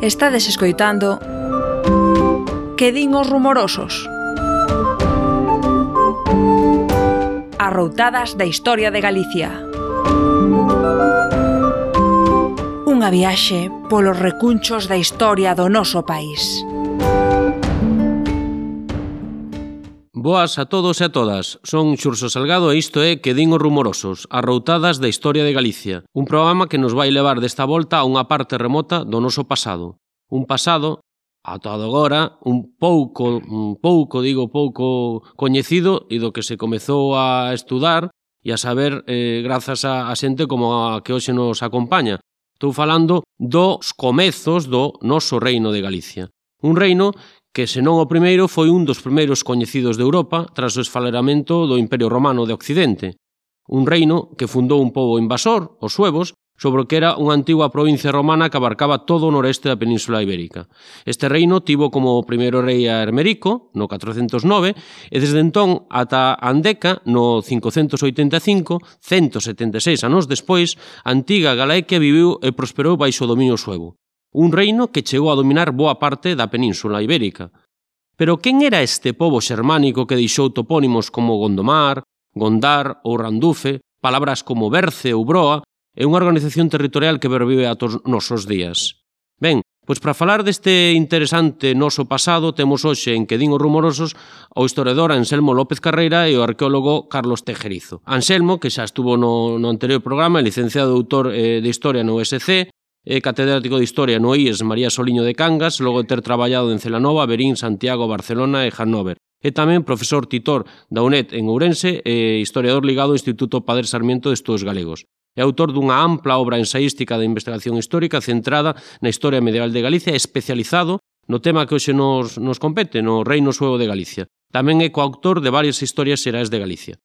Estades escoitando Que din os rumorosos? Arroutadas da historia de Galicia. Unha viaxe polos recunchos da historia do noso país. Boas a todos e a todas. Son Xurxo Salgado e isto é Que din os rumorosos, arroutadas da historia de Galicia. Un programa que nos vai levar desta volta a unha parte remota do noso pasado. Un pasado, a todo agora, un pouco, un pouco, digo pouco coñecido e do que se comezou a estudar e a saber eh, grazas a, a xente como a que hoxe nos acompaña. Estou falando dos comezos do noso reino de Galicia. Un reino que senón o primeiro foi un dos primeiros coñecidos de Europa tras o esfaleramento do Imperio Romano de Occidente, un reino que fundou un pobo invasor, os suevos, sobre o que era unha antiga provincia romana que abarcaba todo o noreste da península ibérica. Este reino tivo como primeiro rei a Hermerico, no 409, e desde entón ata Andeca, no 585, 176 anos despois, a antiga Galaequia viviu e prosperou baixo o dominio suevo un reino que chegou a dominar boa parte da península ibérica. Pero quen era este pobo xermánico que deixou topónimos como Gondomar, Gondar ou Randufe, palabras como Berce ou Broa, e unha organización territorial que pervive a todos nosos días? Ben, pois para falar deste interesante noso pasado temos hoxe en que din os rumorosos o historiador Anselmo López Carreira e o arqueólogo Carlos Tejerizo. Anselmo, que xa estuvo no, no anterior programa, licenciado doutor eh, de Historia no USC, é catedrático de Historia no IES María Soliño de Cangas, logo de ter traballado en Celanova, Berín, Santiago, Barcelona e Hannover. É tamén profesor titor da UNED en Ourense e historiador ligado ao Instituto Padre Sarmiento de Estudos Galegos. É autor dunha ampla obra ensaística de investigación histórica centrada na historia medieval de Galicia, especializado no tema que hoxe nos, nos compete, no Reino Suevo de Galicia. Tamén é coautor de varias historias xerais de Galicia.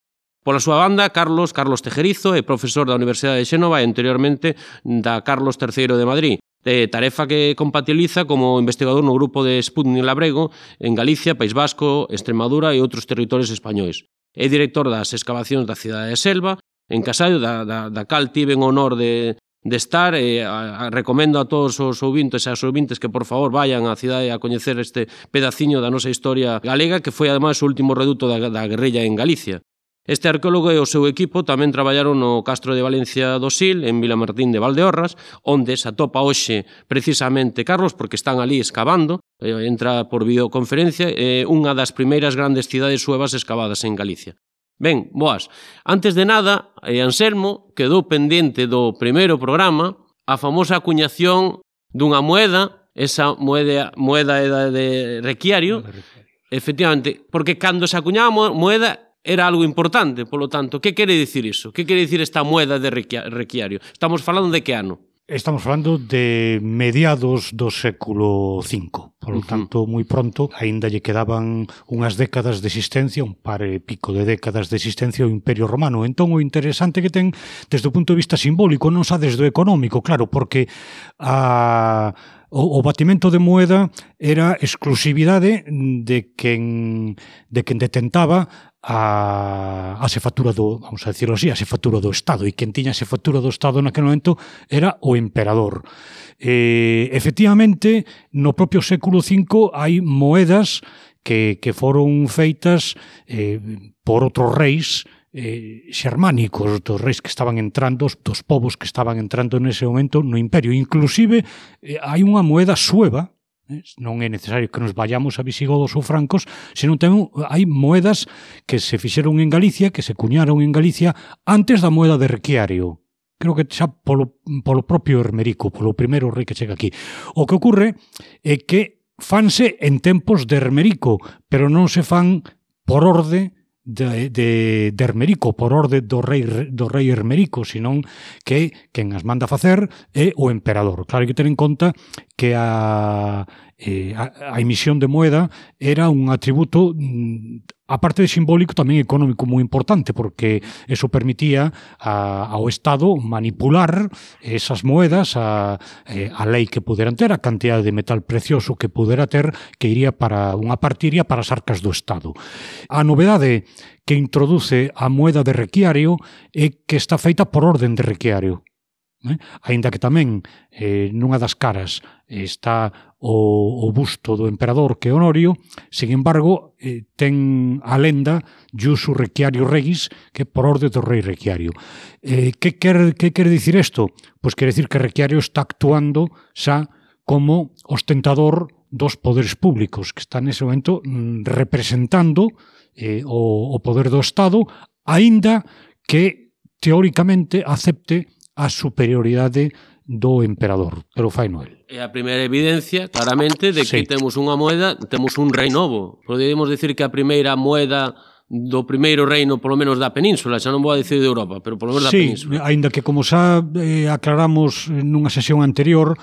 Pola súa banda, Carlos Carlos Tejerizo é profesor da Universidade de Xénova e anteriormente da Carlos III de Madrid. Eh, tarefa que compatibiliza como investigador no grupo de Sputnik Labrego en Galicia, País Vasco, Extremadura e outros territorios españois. É director das excavacións da cidade de Selva, en Casallo, da, da, da cal tiven honor de, de estar e a, a, recomendo a todos os ouvintes e as ouvintes que por favor vayan á cidade a coñecer este pedaciño da nosa historia galega que foi ademais o último reduto da, da guerrilla en Galicia. Este arqueólogo e o seu equipo tamén traballaron no Castro de Valencia do Sil, en Vilamartín de Valdeorras, onde se atopa hoxe precisamente Carlos, porque están ali excavando, entra por videoconferencia, é unha das primeiras grandes cidades suevas excavadas en Galicia. Ben, boas, antes de nada, Anselmo quedou pendente do primeiro programa a famosa acuñación dunha moeda, esa moeda, moeda era de Requiario, Efectivamente, porque cando se acuñaba moeda era algo importante, polo tanto, que quere dicir iso? Que quere dicir esta moeda de Requiario? Estamos falando de que ano? Estamos falando de mediados do século V, por lo uh -huh. tanto, moi pronto, aínda lle quedaban unhas décadas de existencia, un par e pico de décadas de existencia o Imperio Romano. Entón, o interesante que ten desde o punto de vista simbólico, non xa desde o económico, claro, porque a o, o batimento de moeda era exclusividade de quen, de quen detentaba a, a sefatura do, vamos a decirlo así, a sefatura do Estado, e quen tiña a sefatura do Estado naquele momento era o emperador. E, efectivamente, no propio século V hai moedas que, que foron feitas eh, por outros reis eh, xermánicos dos reis que estaban entrando, dos povos que estaban entrando nese momento no imperio. Inclusive eh, hai unha moeda sueva, eh, non é necesario que nos vayamos a visigodos ou francos, senón tamén hai moedas que se fixeron en Galicia, que se cuñaron en Galicia antes da moeda de Requiario. Creo que xa polo, polo propio Hermerico, polo primeiro rei que chega aquí. O que ocurre é que fanse en tempos de Hermerico, pero non se fan por orde de, de, de Hermerico por orde do rei do rei Hermerico, senón que quen as manda facer é o emperador. Claro que ter en conta que a, eh, a, a emisión de moeda era un atributo mm, A parte de simbólico tamén económico moi importante porque eso permitía a, ao Estado manipular esas moedas a, eh, a lei que puderan ter, a cantidad de metal precioso que pudera ter que iría para unha partiria para as arcas do Estado. A novedade que introduce a moeda de Requiario é que está feita por orden de Requiario Eh? Ainda que tamén eh, nunha das caras eh, está o, o busto do emperador que é Honorio, sin embargo, eh, ten a lenda Yusu Requiario Regis, que por orde do rei Requiario. Eh, que, quer, que quer dicir isto? Pois quer dicir que Requiario está actuando xa como ostentador dos poderes públicos, que está nese momento mm, representando eh, o, o poder do Estado, aínda que teóricamente acepte a superioridade do emperador, pero fai Noel. É a primeira evidencia, claramente, de que sí. temos unha moeda, temos un rei novo. Podemos decir que a primeira moeda do primeiro reino, polo menos da península, xa non vou a dicir de Europa, pero polo menos sí, da península. aínda que como xa eh, aclaramos nunha sesión anterior,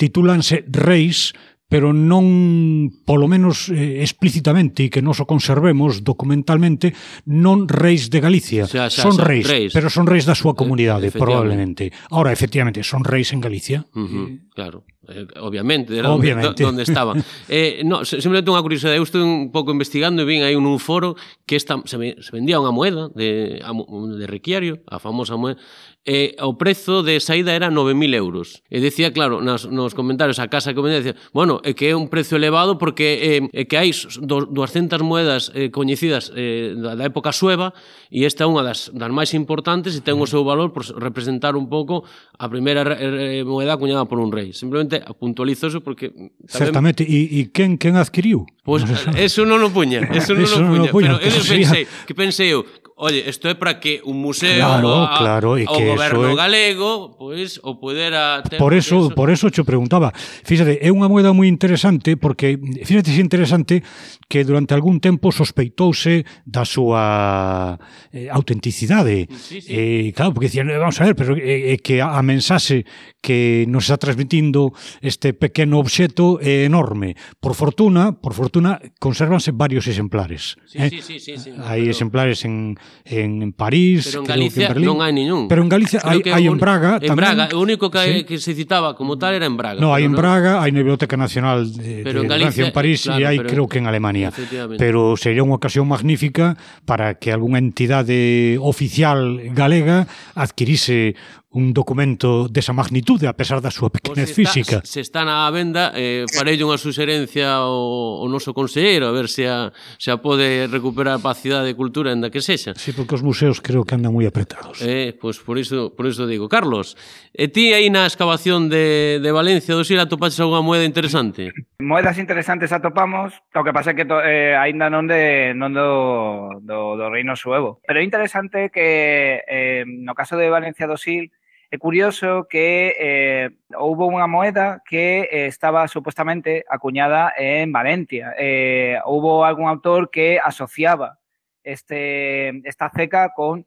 titulanse reis pero non, polo menos eh, explícitamente, e que nos o conservemos documentalmente, non reis de Galicia. O sea, xa, son xa, reis, reis, pero son reis da súa eh, comunidade, probablemente. Ahora, efectivamente, son reis en Galicia. Uh -huh, eh, claro. Eh, obviamente, era obviamente. Donde, donde estaba. eh, no, simplemente unha curiosidade, eu estou un pouco investigando e vin aí un, un foro que esta, se, me, se vendía unha moeda de, de Requiario, a famosa moeda, e eh, o prezo de saída era 9.000 euros. E decía, claro, nas, nos comentarios a casa que vendía, decía, bueno, é que é un prezo elevado porque eh, é que hai 200 moedas eh, coñecidas eh, da, da época sueva e esta é unha das, das máis importantes e ten o seu valor por representar un pouco a primeira eh, moeda acuñada por un rei. Simplemente importante, puntualizo eso porque... Tamén... Certamente, e, e quen, quen adquiriu? Pois pues, eso non o puña, eso non o puña, no puña, pero que, sería... pensei, que pensei eu, oye, isto é para que un museo claro, a, claro, e que o goberno é... galego pois o pudera ter Por eso, eso, por eso che preguntaba. Fíxate, é unha moeda moi interesante porque fíxate se interesante que durante algún tempo sospeitouse da súa eh, autenticidade. Sí, sí. Eh, claro, porque dicían, eh, vamos a ver, pero eh, eh que a mensaxe que nos está transmitindo este pequeno obxeto é enorme. Por fortuna, por fortuna, consérvanse varios exemplares. Sí, eh? sí, sí, sí, sí, hai pero... exemplares en, en, en París, pero en Galicia en Berlín, non hai niñún. Pero en Galicia hai, hai un... en Braga en tamén. Braga, o único que, sí. Que se citaba como tal era en Braga. No, hai en no. Braga, hai na Biblioteca Nacional de, pero de en Galicia, Francia, en París eh, e claro, hai creo que en Alemania Ucrania. Pero sería unha ocasión magnífica para que algunha entidade oficial galega adquirise un documento desa magnitude, a pesar da súa pois pequenez pues física. Se está na venda, eh, farei unha suxerencia ao, ao noso conselleiro, a ver se a, se a pode recuperar a cidade de cultura en da que sexa. Sí, porque os museos creo que andan moi apretados. Eh, pois pues por iso, por iso digo. Carlos, e ti aí na excavación de, de Valencia do Sira atopaches algunha moeda interesante? Moedas interesantes atopamos, o que pasa é que to, eh, ainda non, de, non do, do, do reino suevo. Pero é interesante que eh, no caso de Valencia do Sil, Qué curioso que eh, hubo una moneda que eh, estaba supuestamente acuñada en Valencia. Eh, hubo algún autor que asociaba este, esta ceca con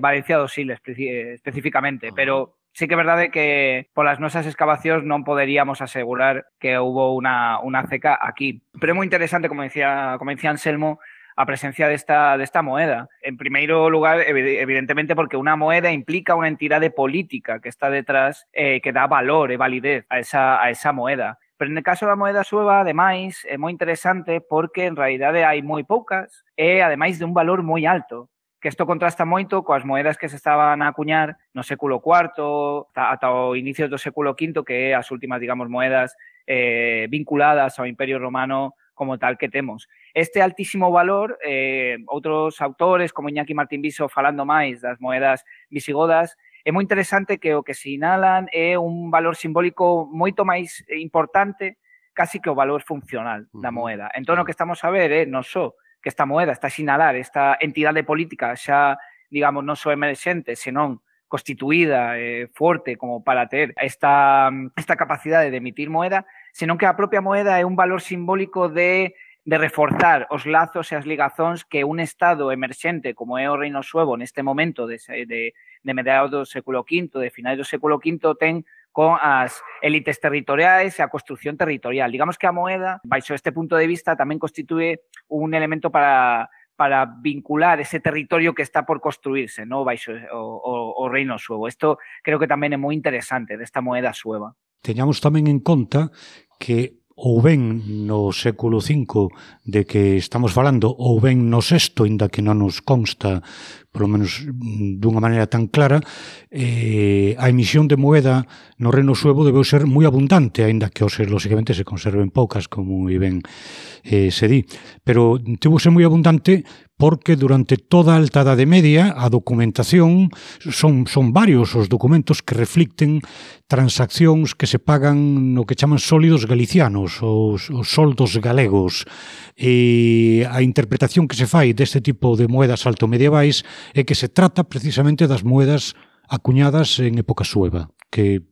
Valencia dosile espe específicamente, pero sí que es verdad de que por las nuestras excavaciones no podríamos asegurar que hubo una, una ceca aquí. Pero es muy interesante, como decía, como decía Anselmo, a presencia desta, desta moeda. En primeiro lugar, evidentemente, porque unha moeda implica unha entidade política que está detrás eh, que dá valor e validez a esa, a esa moeda. Pero no caso da moeda sueva, ademais, é moi interesante porque en realidade hai moi poucas e ademais de un valor moi alto que isto contrasta moito coas moedas que se estaban a acuñar no século IV ata o inicio do século V, que é as últimas, digamos, moedas eh, vinculadas ao Imperio Romano como tal que temos este altísimo valor, eh, outros autores como Iñaki Martín Viso falando máis das moedas visigodas, é moi interesante que o que sinalan é un valor simbólico moito máis eh, importante casi que o valor funcional da moeda. Entón, o que estamos a ver é eh, non só que esta moeda está a sinalar esta entidade política xa, digamos, non só emerxente, senón constituída, eh, forte como para ter esta, esta capacidade de emitir moeda, senón que a propia moeda é un valor simbólico de de reforzar os lazos e as ligazóns que un Estado emerxente como é o Reino Suevo neste momento de, de, de mediados do século V, de finais do século V, ten con as élites territoriais e a construción territorial. Digamos que a moeda, baixo este punto de vista, tamén constitúe un elemento para para vincular ese territorio que está por construirse, ¿no? Baixo o, o, o reino suevo. Isto creo que tamén é moi interesante desta moeda sueva. Teñamos tamén en conta que ou ben no século V de que estamos falando, ou ben no sexto, inda que non nos consta, polo menos mm, dunha maneira tan clara, eh, a emisión de moeda no reino suevo debeu ser moi abundante, aínda que hoxe, lóxicamente, se conserven poucas, como e ben eh, se di. Pero mm, tivo ser moi abundante porque durante toda a Alta edade Media a documentación son, son varios os documentos que reflicten transaccións que se pagan no que chaman sólidos galicianos, os, os soldos galegos. E a interpretación que se fai deste tipo de moedas altomedievais é que se trata precisamente das moedas acuñadas en época sueva, que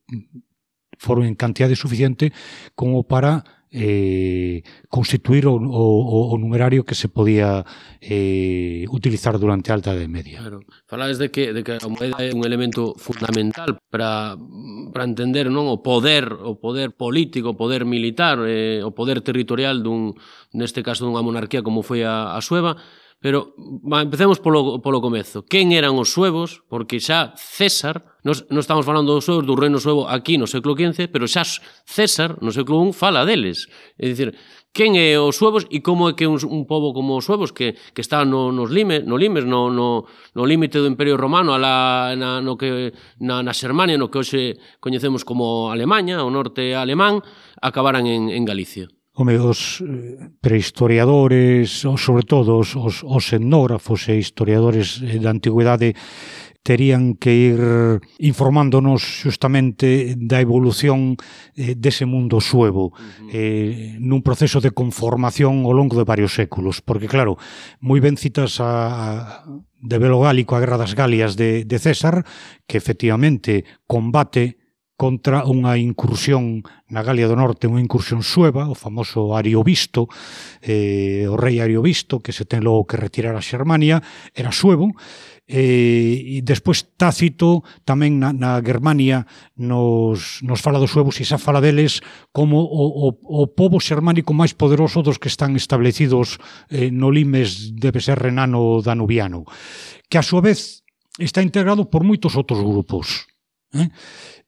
foron en cantidade suficiente como para eh, constituir o, o, o numerario que se podía eh, utilizar durante a Alta de Media. Claro. Falades de que, de que a moeda é un elemento fundamental para, para entender non o poder o poder político, o poder militar, eh, o poder territorial dun, neste caso dunha monarquía como foi a, a Sueva, Pero va, empecemos polo, polo comezo. Quen eran os suevos? Porque xa César, nos, non estamos falando dos suevos, do reino suevo aquí no século XV, pero xa César no século I fala deles. É dicir, quen é os suevos e como é que un, un pobo como os suevos que, que está no, nos lime, no limes, no, no, no límite do Imperio Romano, ala, na, no que, na, na Xermania, no que hoxe coñecemos como Alemanha, o norte alemán, acabaran en, en Galicia home, os eh, prehistoriadores, ou sobre todo os, os, os etnógrafos e historiadores eh, da antigüedade terían que ir informándonos justamente da evolución eh, dese mundo suevo uh -huh. eh, nun proceso de conformación ao longo de varios séculos porque claro, moi ben citas a, a de Belo Gálico a Guerra das Galias de, de César que efectivamente combate contra unha incursión na Galia do Norte, unha incursión sueva, o famoso Ariovisto, eh, o rei Ariovisto, que se ten logo que retirar a Xermania, era suevo, eh, e despois Tácito tamén na, na Germania nos, nos fala dos suevos e xa fala deles como o, o, o povo xermánico máis poderoso dos que están establecidos eh, no limes debe ser renano danubiano, que a súa vez está integrado por moitos outros grupos. Eh?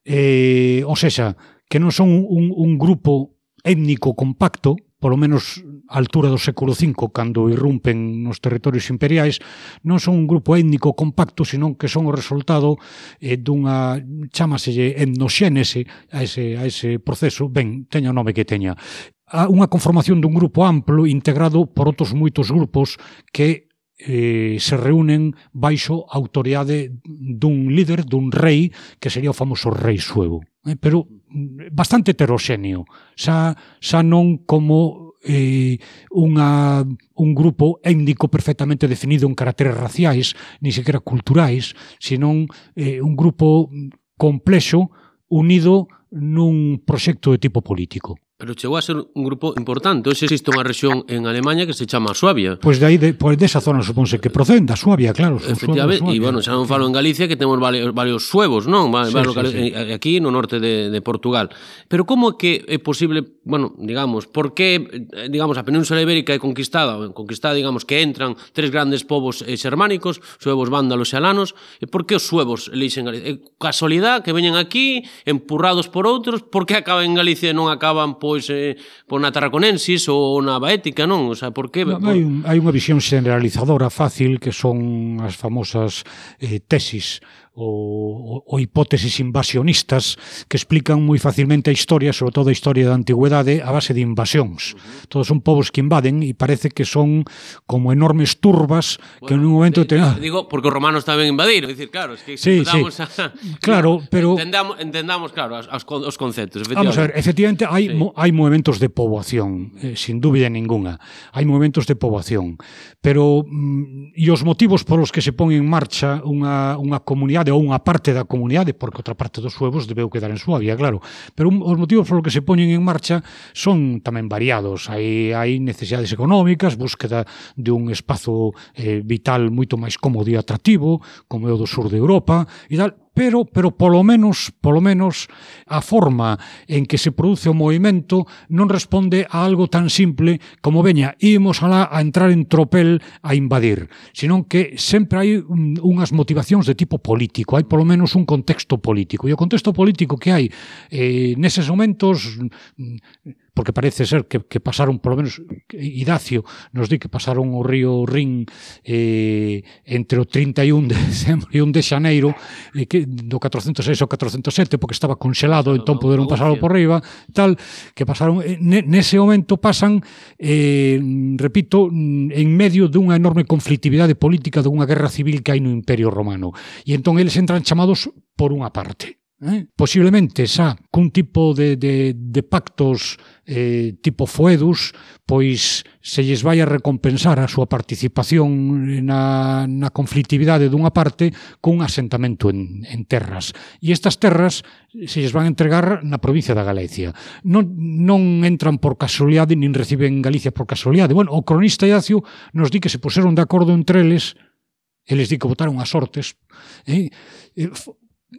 eh, ou sexa, que non son un, un grupo étnico compacto, polo menos a altura do século V, cando irrumpen nos territorios imperiais, non son un grupo étnico compacto, senón que son o resultado eh, dunha, chamaselle etnoxénese a ese, a ese proceso, ben, teña o nome que teña, a unha conformación dun grupo amplo integrado por outros moitos grupos que eh, se reúnen baixo a autoridade dun líder, dun rei, que sería o famoso rei suevo. Eh, pero mm, bastante heteroxéneo, xa, xa non como eh, unha, un grupo étnico perfectamente definido en caracteres raciais, ni sequera culturais, senón eh, un grupo complexo unido nun proxecto de tipo político. Pero chegou a ser un grupo importante. Hoxe existe unha rexión en Alemanha que se chama Suabia. Pois pues de aí, de, pois desa zona suponse que proceden da Suabia, claro. Efectivamente, e bueno, xa non falo en Galicia que temos varios, varios suevos, non? Varios, sí, varios, sí, sí. Eh, aquí no norte de, de Portugal. Pero como é que é posible, bueno, digamos, por que, eh, digamos, a Península Ibérica é conquistada, conquistada, digamos, que entran tres grandes povos eh, xermánicos, suevos, vándalos e alanos, e por que os suevos elixen Galicia? É casualidade que veñen aquí, empurrados por outros, por que acaban en Galicia e non acaban, pois, pois eh, por na Tarraconensis ou na Baética, non? O sea, por que? Non, hai, un, hai unha visión generalizadora fácil que son as famosas eh, tesis ou, ou hipóteses invasionistas que explican moi facilmente a historia, sobre todo a historia da antigüedade, a base de invasións. Todos son povos que invaden e parece que son como enormes turbas bueno, que en un momento... Eh, te, te, te digo, porque os romanos tamén invadiron. Dicir, claro, es que sí, sí. A, claro, pero... Entendamos, entendamos claro, os, os conceptos. Efectivamente. Vamos a ver, efectivamente, hai, sí. mo, hai movimentos de poboación, eh, sin dúbida ninguna. Hai movimentos de poboación. Pero... Mm, e os motivos polos que se pon en marcha unha, unha comunidade comunidade ou unha parte da comunidade, porque outra parte dos suevos debeu quedar en Suabia, claro. Pero un, os motivos polo que se poñen en marcha son tamén variados. Hai, hai necesidades económicas, búsqueda de un espazo eh, vital moito máis cómodo e atractivo, como é o do sur de Europa, e tal, pero pero polo menos, polo menos a forma en que se produce o movimento non responde a algo tan simple como veña, ímos alá a entrar en tropel a invadir, senón que sempre hai un, unhas motivacións de tipo político, hai polo menos un contexto político. E o contexto político que hai eh, neses momentos porque parece ser que, que pasaron, polo menos Idacio nos di que pasaron o río Rin eh, entre o 31 de dezembro e 1 de xaneiro eh, que, do 406 ao 407 porque estaba conxelado, entón poderon pasarlo por riba, tal, que pasaron eh, nese momento pasan eh, repito, en medio dunha enorme conflictividade política dunha guerra civil que hai no Imperio Romano. E entón eles entran chamados por unha parte. Eh? Posiblemente xa cun tipo de, de, de pactos eh, tipo foedus, pois se lles vai a recompensar a súa participación na, na conflictividade dunha parte cun asentamento en, en terras. E estas terras se lles van entregar na provincia da Galicia. Non, non entran por casualidade, nin reciben Galicia por casualidade. Bueno, o cronista Iacio nos di que se puseron de acordo entre eles eles di que votaron as sortes, eh? eh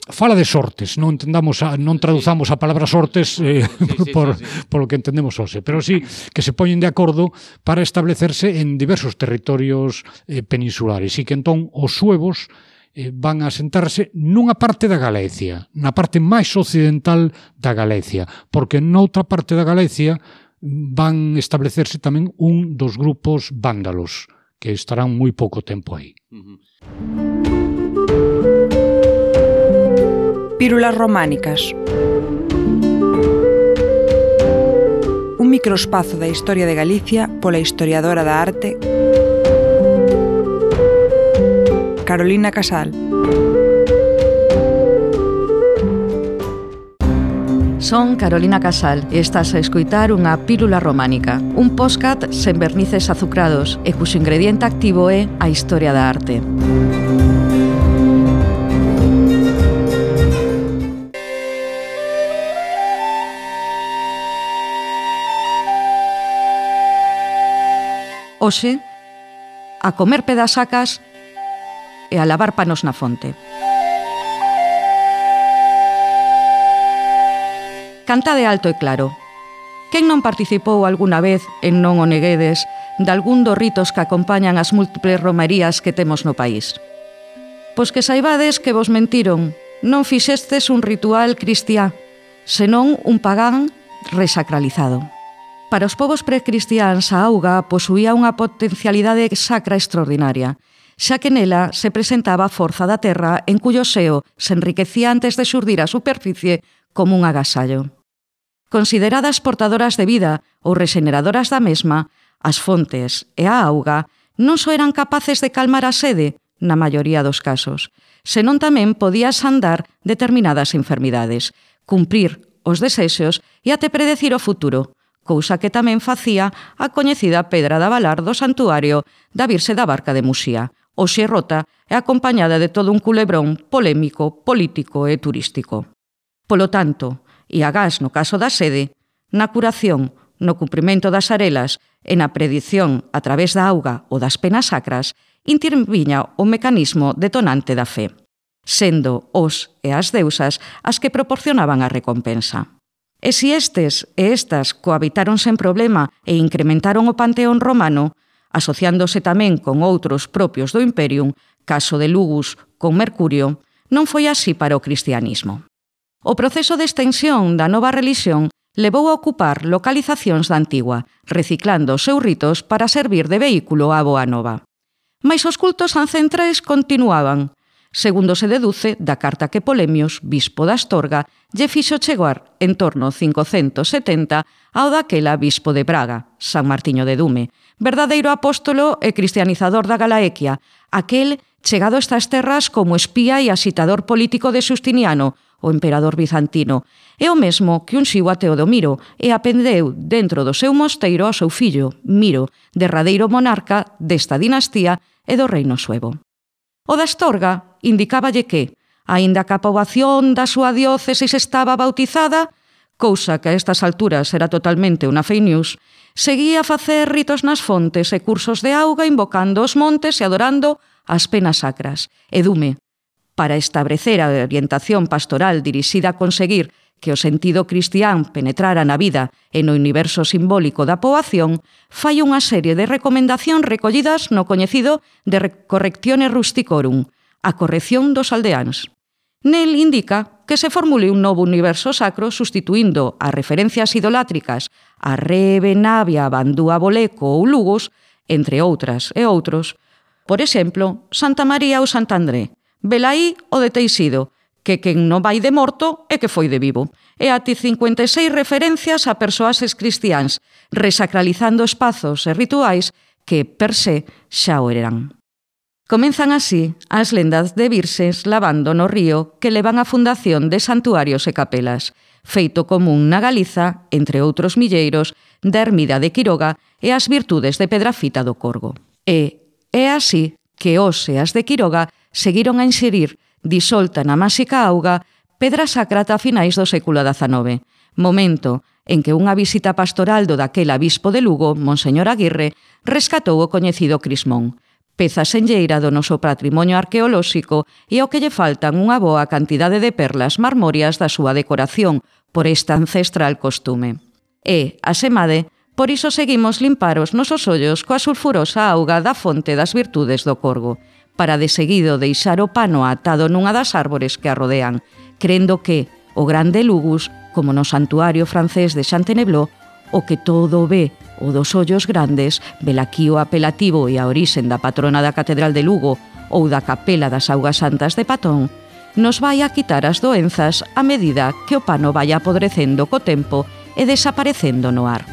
fala de sortes, non entendamos a, non traduzamos a palabra sortes eh, sí, sí, por, sí, sí. por lo que entendemos hoxe, pero sí que se poñen de acordo para establecerse en diversos territorios eh, peninsulares e que entón os suevos eh, van a sentarse nunha parte da Galicia, na parte máis occidental da Galicia, porque noutra parte da Galicia van establecerse tamén un dos grupos vándalos que estarán moi pouco tempo aí. Uh -huh. Pílulas románicas. Un microespazo da historia de Galicia pola historiadora da arte Carolina Casal. Son Carolina Casal e estás a escoitar unha pílula románica, un podcast sen vernices azucrados e cuxo ingrediente activo é a historia da arte. hoxe a comer pedasacas e a lavar panos na fonte. Canta de alto e claro. Quen non participou alguna vez en non o neguedes de algún dos ritos que acompañan as múltiples romarías que temos no país? Pois que saibades que vos mentiron, non fixestes un ritual cristiá, senón un pagán resacralizado. Para os povos precristiáns, a auga posuía unha potencialidade sacra extraordinaria, xa que nela se presentaba a forza da terra en cuyo seo se enriquecía antes de xurdir a superficie como un agasallo. Consideradas portadoras de vida ou rexeneradoras da mesma, as fontes e a auga non só eran capaces de calmar a sede, na maioría dos casos, senón tamén podías andar determinadas enfermidades, cumprir os desexos e até predecir o futuro, cousa que tamén facía a coñecida pedra da Valar do santuario da Virxe da Barca de Muxía. Oxe rota é acompañada de todo un culebrón polémico, político e turístico. Polo tanto, e agás no caso da sede, na curación, no cumprimento das arelas e na predición a través da auga ou das penas sacras, interviña o mecanismo detonante da fe, sendo os e as deusas as que proporcionaban a recompensa. E se estes e estas cohabitaron sen problema e incrementaron o panteón romano, asociándose tamén con outros propios do Imperium, caso de Lugus con Mercurio, non foi así para o cristianismo. O proceso de extensión da nova religión levou a ocupar localizacións da antigua, reciclando os seus ritos para servir de vehículo á boa nova. Mais os cultos ancestrais continuaban, segundo se deduce da carta que Polemios, bispo da Astorga, lle fixo chegar en torno 570 ao daquela bispo de Braga, San Martiño de Dume, verdadeiro apóstolo e cristianizador da Galaequia, aquel chegado a estas terras como espía e asitador político de Sustiniano, o emperador bizantino. É o mesmo que unxiu a Teodomiro e apendeu dentro do seu mosteiro ao seu fillo, Miro, derradeiro monarca desta dinastía e do reino suevo. O da Astorga indicáballe que, aínda que a poboación da súa diócesis estaba bautizada, cousa que a estas alturas era totalmente unha fake news, seguía a facer ritos nas fontes e cursos de auga invocando os montes e adorando as penas sacras, e dume, para establecer a orientación pastoral dirixida a conseguir que o sentido cristián penetrara na vida e no universo simbólico da poboación, fai unha serie de recomendacións recollidas no coñecido de Correcciones Rusticorum, a corrección dos aldeáns. Nel indica que se formule un novo universo sacro sustituindo a referencias idolátricas a Rebe, Navia, Bandúa, Boleco ou Lugos, entre outras e outros, por exemplo, Santa María ou Sant André, Velaí o de Teixido, que quen non vai de morto e que foi de vivo. E ati 56 referencias a persoases cristiáns, resacralizando espazos e rituais que, per se, xa o eran. Comenzan así as lendas de virses lavando no río que levan a fundación de santuarios e capelas, feito común na Galiza, entre outros milleiros, da ermida de Quiroga e as virtudes de Pedrafita do Corgo. E é así que os e as de Quiroga seguiron a inserir, disolta na máxica auga, pedra sacrata a finais do século XIX, momento en que unha visita pastoral do daquel bispo de Lugo, Monseñor Aguirre, rescatou o coñecido crismón, peza senlleira do noso patrimonio arqueolóxico e ao que lle faltan unha boa cantidade de perlas marmorias da súa decoración por esta ancestral costume. E, asemade, por iso seguimos limpar os nosos ollos coa sulfurosa auga da fonte das virtudes do corgo, para de seguido deixar o pano atado nunha das árbores que a rodean, crendo que o grande Lugus, como no santuario francés de Chantenebló, o que todo ve o dos ollos grandes, velaquí o apelativo e a orixen da patrona da Catedral de Lugo ou da Capela das Augas Santas de Patón, nos vai a quitar as doenzas a medida que o pano vai apodrecendo co tempo e desaparecendo no ar.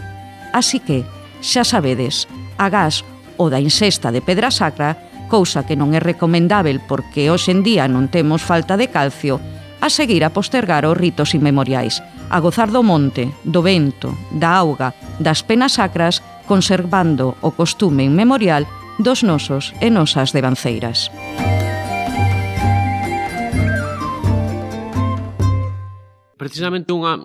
Así que, xa sabedes, agás o da insesta de pedra sacra, cousa que non é recomendável porque hoxe en día non temos falta de calcio, a seguir a postergar os ritos inmemoriais, a gozar do monte, do vento, da auga, das penas sacras, conservando o costume inmemorial dos nosos e nosas devanceiras. Precisamente unha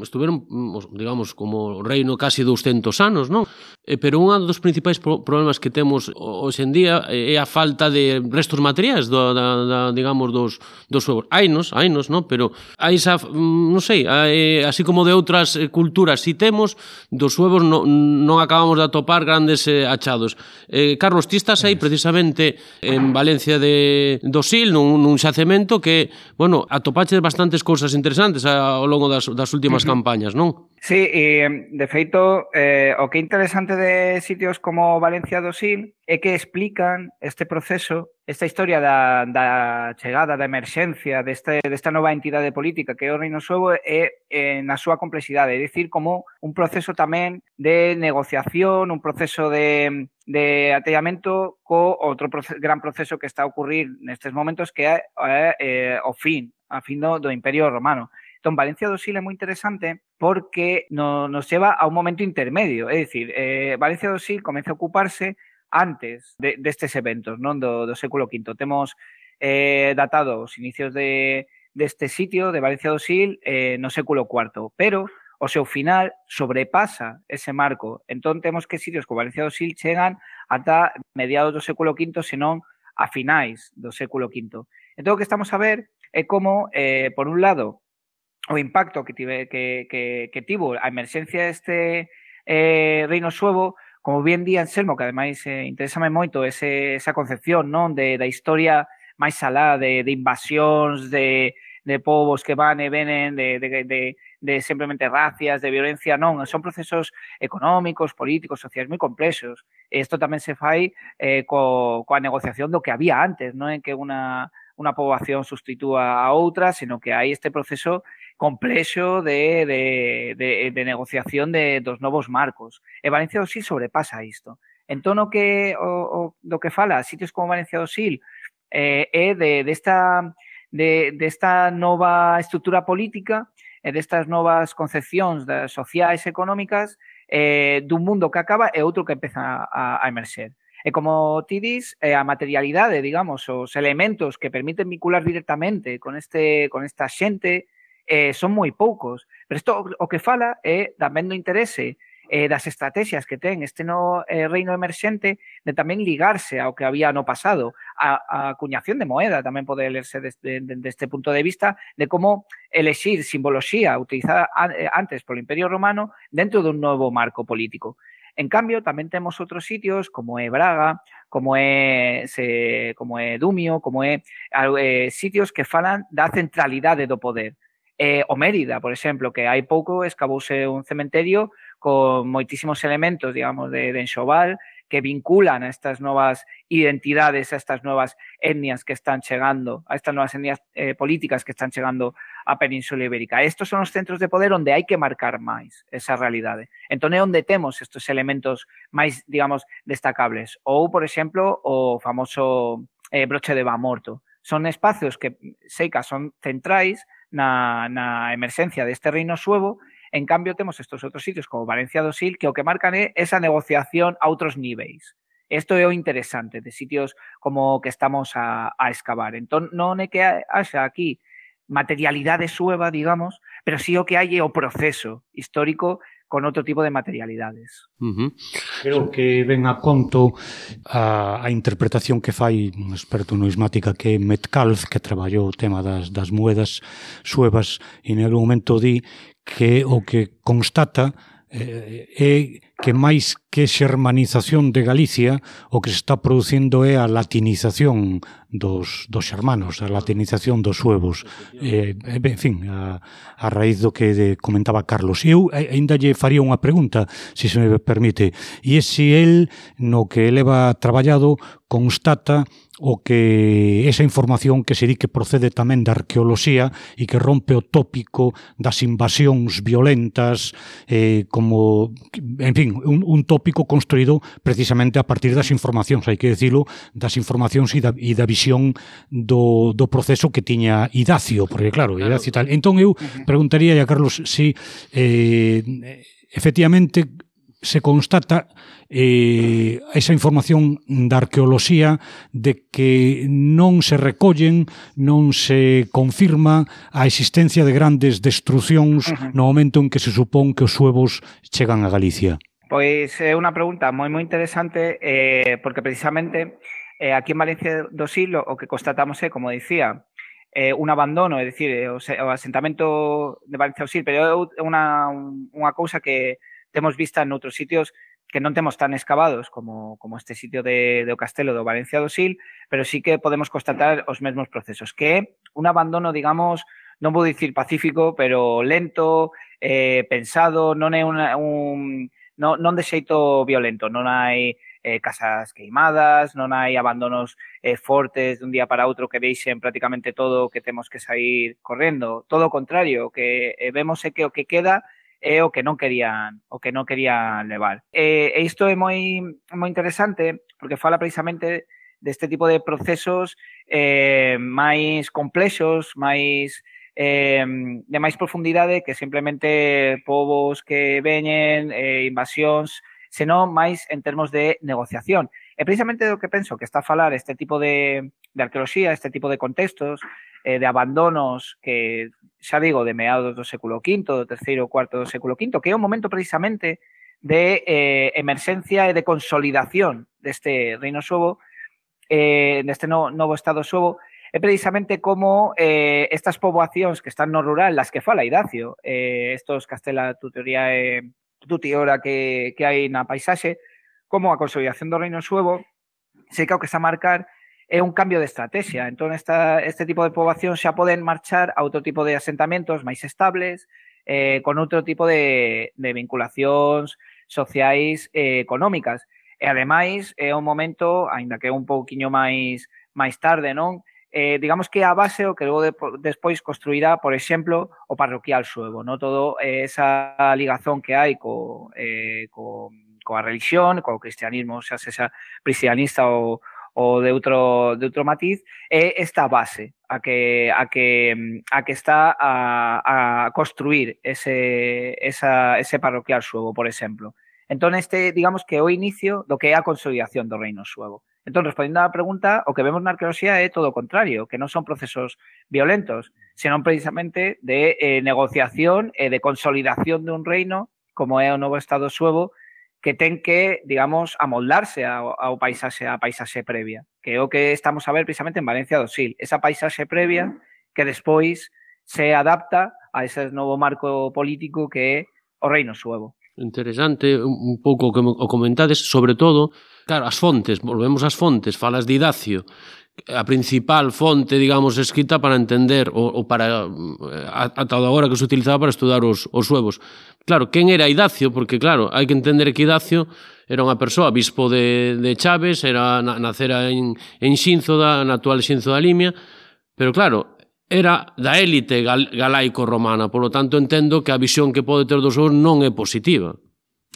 estuveron, digamos, como reino casi 200 anos, non? Eh, pero un dos principais problemas que temos hoxe en día eh, é a falta de restos materiais do, da, da, digamos, dos, dos suegos. Hainos, hainos, non? Pero hai esa, mm, non sei, hai, eh, así como de outras culturas si temos, dos suevos non, non acabamos de atopar grandes eh, achados. Eh, Carlos, ti estás aí precisamente en Valencia de do Sil, nun, nun xacemento que, bueno, atopaches bastantes cousas interesantes ao longo das, das últimas uh -huh. campañas, non? Sí, e de feito, eh, o que é interesante de sitios como Valencia do Sil é que explican este proceso, esta historia da, da chegada, da emerxencia deste, desta nova entidade política que é o Reino Suevo é eh, na súa complexidade, é dicir, como un proceso tamén de negociación, un proceso de, de atellamento co outro proceso, gran proceso que está a ocurrir nestes momentos que é eh, o fin, a fin do, do Imperio Romano. Entón, Valencia do Sil é moi interesante porque no, nos lleva a un momento intermedio. É dicir, eh, Valencia do Sil comeza a ocuparse antes de, destes eventos non do, do século V. Temos eh, datado os inicios de, deste sitio de Valencia do Sil eh, no século IV, pero o seu final sobrepasa ese marco. Entón, temos que sitios como Valencia do Sil chegan ata mediados do século V, senón a finais do século V. Entón, o que estamos a ver é como, eh, por un lado, o impacto que, tive, que, que, que tivo a emerxencia deste eh, reino suevo, como bien di Anselmo, que ademais eh, interesame moito ese, esa concepción non de, da historia máis alá de, de invasións, de, de povos que van e venen, de, de, de, de simplemente racias, de violencia, non, son procesos económicos, políticos, sociais moi complexos. Isto tamén se fai eh, co, coa negociación do que había antes, non é que unha, unha poboación sustitúa a outra, sino que hai este proceso complexo de, de, de, de negociación de, dos novos marcos. E Valencia do Sil sobrepasa isto. Entón, o que, o, o, do que fala sitios como Valencia do Sil eh, é de, desta, de, desta nova estrutura política eh, e destas novas concepcións das sociais e económicas eh, dun mundo que acaba e outro que empeza a, a emerxer. E como ti dis, eh, a materialidade, digamos, os elementos que permiten vincular directamente con este con esta xente, eh, son moi poucos. Pero isto o que fala é tamén do interese eh, das estrategias que ten este no eh, reino emerxente de tamén ligarse ao que había no pasado, a, a acuñación de moeda tamén pode lerse desde, desde este punto de vista de como elexir simboloxía utilizada eh, antes polo Imperio Romano dentro dun novo marco político. En cambio, tamén temos outros sitios como é Braga, como é se, como é Dumio, como é, eh, sitios que falan da centralidade do poder Eh, o Mérida, por exemplo, que hai pouco escabouse un cementerio con moitísimos elementos, digamos, de, de enxoval que vinculan a estas novas identidades, a estas novas etnias que están chegando, a estas novas etnias eh, políticas que están chegando á Península Ibérica. Estos son os centros de poder onde hai que marcar máis esa realidade. Entón é onde temos estes elementos máis, digamos, destacables. Ou, por exemplo, o famoso eh, broche de Bamorto. Son espacios que, seica, son centrais na, na emerxencia deste reino suevo En cambio, temos estos outros sitios como Valencia do Sil que o que marcan é esa negociación a outros níveis. Isto é interesante de sitios como que estamos a, a excavar. Entón, non é que haxa aquí materialidade sueva, digamos, pero sí o que hai o proceso histórico con outro tipo de materialidades. Uh -huh. Creo que ven a conto a, a interpretación que fai un experto numismática que é Metcalf, que traballou o tema das, das moedas suevas, e en algún momento di que o que constata eh, é que máis que xermanización de Galicia, o que se está producindo é a latinización dos, dos xermanos, a latinización dos suevos. Eh, en fin, a, a raíz do que comentaba Carlos. Eu aínda lle faría unha pregunta, se se me permite, e é se el, no que eleva traballado, constata o que esa información que se di que procede tamén da arqueoloxía e que rompe o tópico das invasións violentas eh, como, en fin, un, un, tópico construído precisamente a partir das informacións, hai que decirlo, das informacións e da, e da visión do, do proceso que tiña Idacio, porque claro, claro. Idacio tal. Entón eu preguntaría a Carlos si eh, efectivamente se constata eh, esa información da arqueoloxía de que non se recollen, non se confirma a existencia de grandes destruccións no momento en que se supón que os suevos chegan a Galicia. Pues es eh, una pregunta muy, muy interesante, eh, porque precisamente eh, aquí en Valencia dos Siglos, o que constatamos, eh, como decía, eh, un abandono, es decir, eh, o, o de Valencia dos pero una, una cosa que hemos visto en otros sitios que no tenemos tan excavados como, como este sitio de, de Castelo de Valencia do Sil, pero sí que podemos constatar los mismos procesos, que un abandono, digamos, no puedo decir pacífico, pero lento, eh, pensado, no es un, non, non de xeito violento, non hai eh, casas queimadas, non hai abandonos eh, fortes dun día para outro que deixen prácticamente todo que temos que sair correndo. Todo o contrario, o que eh, vemos é que o que queda é o que non querían, o que non querían levar. E, eh, e isto é moi moi interesante porque fala precisamente deste tipo de procesos eh, máis complexos, máis eh, de máis profundidade que simplemente povos que veñen, eh, invasións, senón máis en termos de negociación. E precisamente do que penso que está a falar este tipo de, de arqueoloxía, este tipo de contextos, eh, de abandonos que, xa digo, de meados do século V, do terceiro ou cuarto do século V, que é un momento precisamente de eh, emerxencia e de consolidación deste reino suevo, eh, deste no, novo estado suevo, é precisamente como eh, estas poboacións que están no rural, las que fala Idacio, eh, estos Castela Tutoría e eh, Tutiora que, que hai na paisaxe, como a consolidación do Reino Suevo, sei que o que está a marcar é un cambio de estrategia. Entón, esta, este tipo de poboación xa poden marchar a outro tipo de asentamentos máis estables, eh, con outro tipo de, de vinculacións sociais e eh, económicas. E, ademais, é un momento, aínda que un pouquiño máis máis tarde, non? eh, digamos que a base o que logo de, despois construirá, por exemplo, o parroquial suevo, no todo eh, esa ligazón que hai co, eh, co, coa religión, co cristianismo, xa sexa cristianista ou, ou de outro, de outro matiz, é esta base a que, a que, a que está a, a construir ese, esa, ese parroquial suevo, por exemplo. Entón, este, digamos que é o inicio do que é a consolidación do reino suevo. Entón, respondendo á pregunta, o que vemos na arqueoloxía é todo o contrario, que non son procesos violentos, senón precisamente de eh, negociación e de consolidación dun reino, como é o novo Estado suevo, que ten que, digamos, amoldarse ao, ao paisaxe, a paisaxe previa, que é o que estamos a ver precisamente en Valencia do Sil, esa paisaxe previa que despois se adapta a ese novo marco político que é o reino suevo. Interesante, un pouco que o comentades, sobre todo, claro, as fontes, volvemos ás fontes, falas de Idacio, a principal fonte, digamos, escrita para entender o, ou para eh, ata agora que se utilizaba para estudar os, os suevos. Claro, quen era Idacio? Porque, claro, hai que entender que Idacio era unha persoa, bispo de, de Chaves, era nacera en, en Xinzo da na actual Xinzo da Limia, pero claro, era da élite gal galaico-romana, polo tanto entendo que a visión que pode ter dos suevos non é positiva.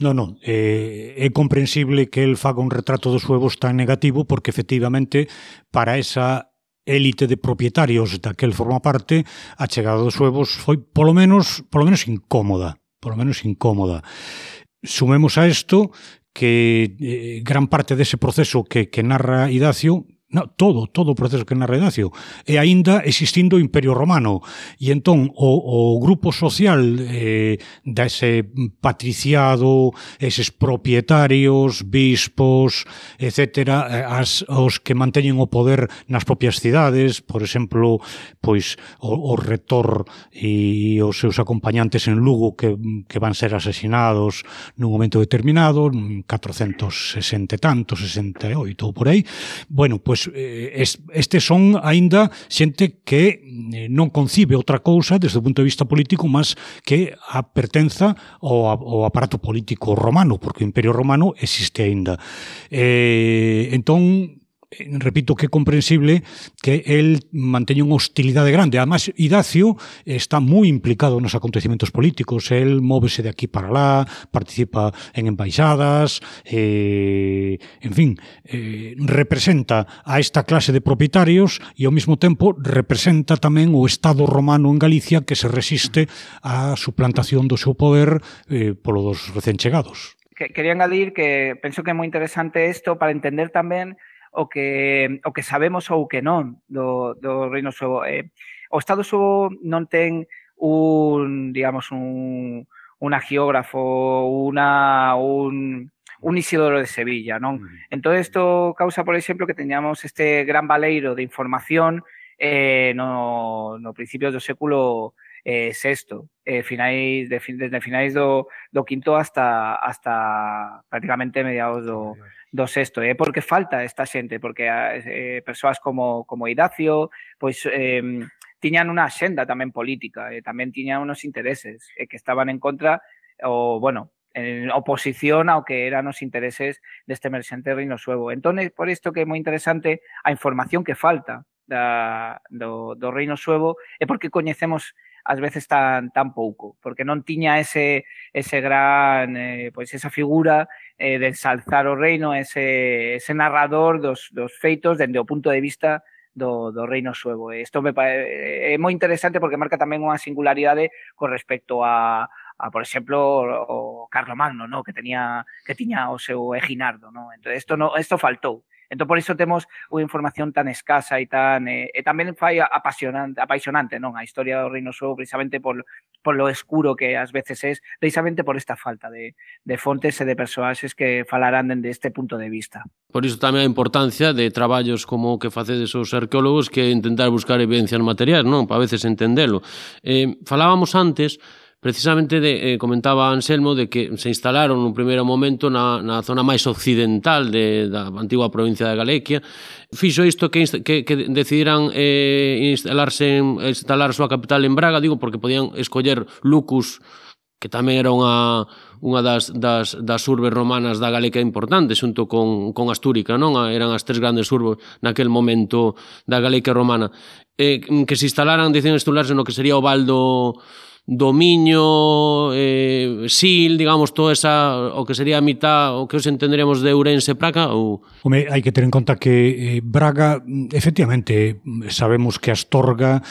Non, non, é, é comprensible que el faga un retrato dos suevos tan negativo porque efectivamente para esa élite de propietarios da que el forma parte, a chegada dos suevos foi polo menos, polo menos incómoda, polo menos incómoda. Sumemos a isto que eh, gran parte dese proceso que, que narra Idacio No, todo, todo o proceso que na redacio e aínda existindo o Imperio Romano. E entón o, o grupo social eh, dese patriciado eses propietarios bispos, etc eh, as, os que manteñen o poder nas propias cidades por exemplo, pois o, o retor e, os seus acompañantes en Lugo que, que van ser asesinados nun momento determinado 460 tanto, 68 ou por aí. Bueno, pois pois eh, es, estes son aínda xente que eh, non concibe outra cousa desde o punto de vista político máis que a pertenza ao, ao aparato político romano, porque o Imperio Romano existe aínda. Eh, entón, repito que é comprensible que el manteña unha hostilidade grande. Además, Idacio está moi implicado nos acontecimentos políticos. El móvese de aquí para lá, participa en embaixadas, eh, en fin, eh, representa a esta clase de propietarios e ao mesmo tempo representa tamén o Estado romano en Galicia que se resiste á suplantación do seu poder eh, polo dos recén chegados. Quería engadir que penso que é moi interesante isto para entender tamén o que, o que sabemos ou que non do, do Reino Suevo. Eh, o Estado Suevo non ten un, digamos, un, unha geógrafo, una, un, un Isidoro de Sevilla, non? Entón, isto causa, por exemplo, que teñamos este gran valeiro de información eh, no, no principio do século eh, sexto, eh, finais, de, desde finais do, do quinto hasta, hasta prácticamente mediados do, do sexto, é eh, porque falta esta xente, porque ah, eh, persoas como, como Idacio, pois eh, tiñan unha xenda tamén política, e eh, tamén tiñan unos intereses eh, que estaban en contra, o, bueno, en oposición ao que eran os intereses deste emerxente Reino Suevo. Entón, é por isto que é moi interesante a información que falta da, do, do Reino Suevo é porque coñecemos ás veces tan tan pouco, porque non tiña ese ese gran eh, pois esa figura eh, de ensalzar o reino, ese ese narrador dos dos feitos dende o punto de vista do, do reino suevo. Isto me eh, é moi interesante porque marca tamén unha singularidade con respecto a, a por exemplo, o Carlo Magno, no? que tenía que tiña o seu Eginardo, no? Entón, isto no, isto faltou. Entón, por iso temos unha información tan escasa e tan... Eh, e tamén fai apasionante, apasionante non a historia do Reino Sur precisamente por, por lo escuro que ás veces é, precisamente por esta falta de, de fontes e de persoaxes que falarán dende este punto de vista. Por iso tamén a importancia de traballos como o que facedes os arqueólogos que intentar buscar evidencias materiais, non? Para veces entendelo. Eh, falábamos antes Precisamente de, eh, comentaba Anselmo de que se instalaron nun primeiro momento na, na zona máis occidental de, da antiga provincia de Galequia. Fixo isto que, que, que decidiran eh, instalarse en, instalar a súa capital en Braga, digo, porque podían escoller Lucus, que tamén era unha, unha das, das, das urbes romanas da Galeca importante, xunto con, con Astúrica, non? Eran as tres grandes urbes naquel momento da Galeca romana. Eh, que se instalaran, dicen, instalarse no que sería o Valdo Domiño, eh, Sil, digamos, toda esa, o que sería a mitad, o que os entenderemos de Ourense Praga? Ou... Home, hai que ter en conta que eh, Braga, mm, efectivamente, eh, sabemos que Astorga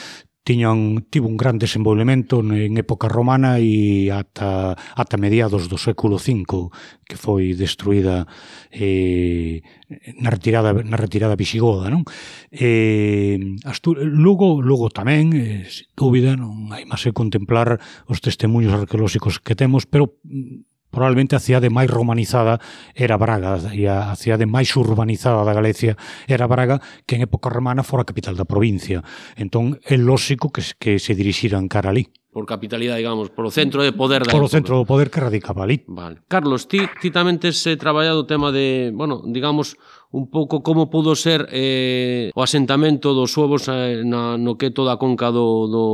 tiñan tivo un gran desenvolvemento en época romana e ata ata mediados do século V que foi destruída eh, na retirada na retirada visigoda, non? Eh, Astur Lugo, Lugo tamén, eh, sin dúbida, non hai máis que contemplar os testemunhos arqueolóxicos que temos, pero mm, Probablemente a cidade máis romanizada era Braga e a cidade máis urbanizada da Galicia era Braga que en época romana fora a capital da provincia. Entón é lóxico que, que se dirixiran cara ali por capitalidade, digamos, polo centro de poder da Polo época. centro do poder que radicaba ali. Vale. Carlos, ti, ti tamén tes eh, traballado o tema de, bueno, digamos, un pouco como pudo ser eh, o asentamento dos suevos eh, na, no que toda a conca do, do,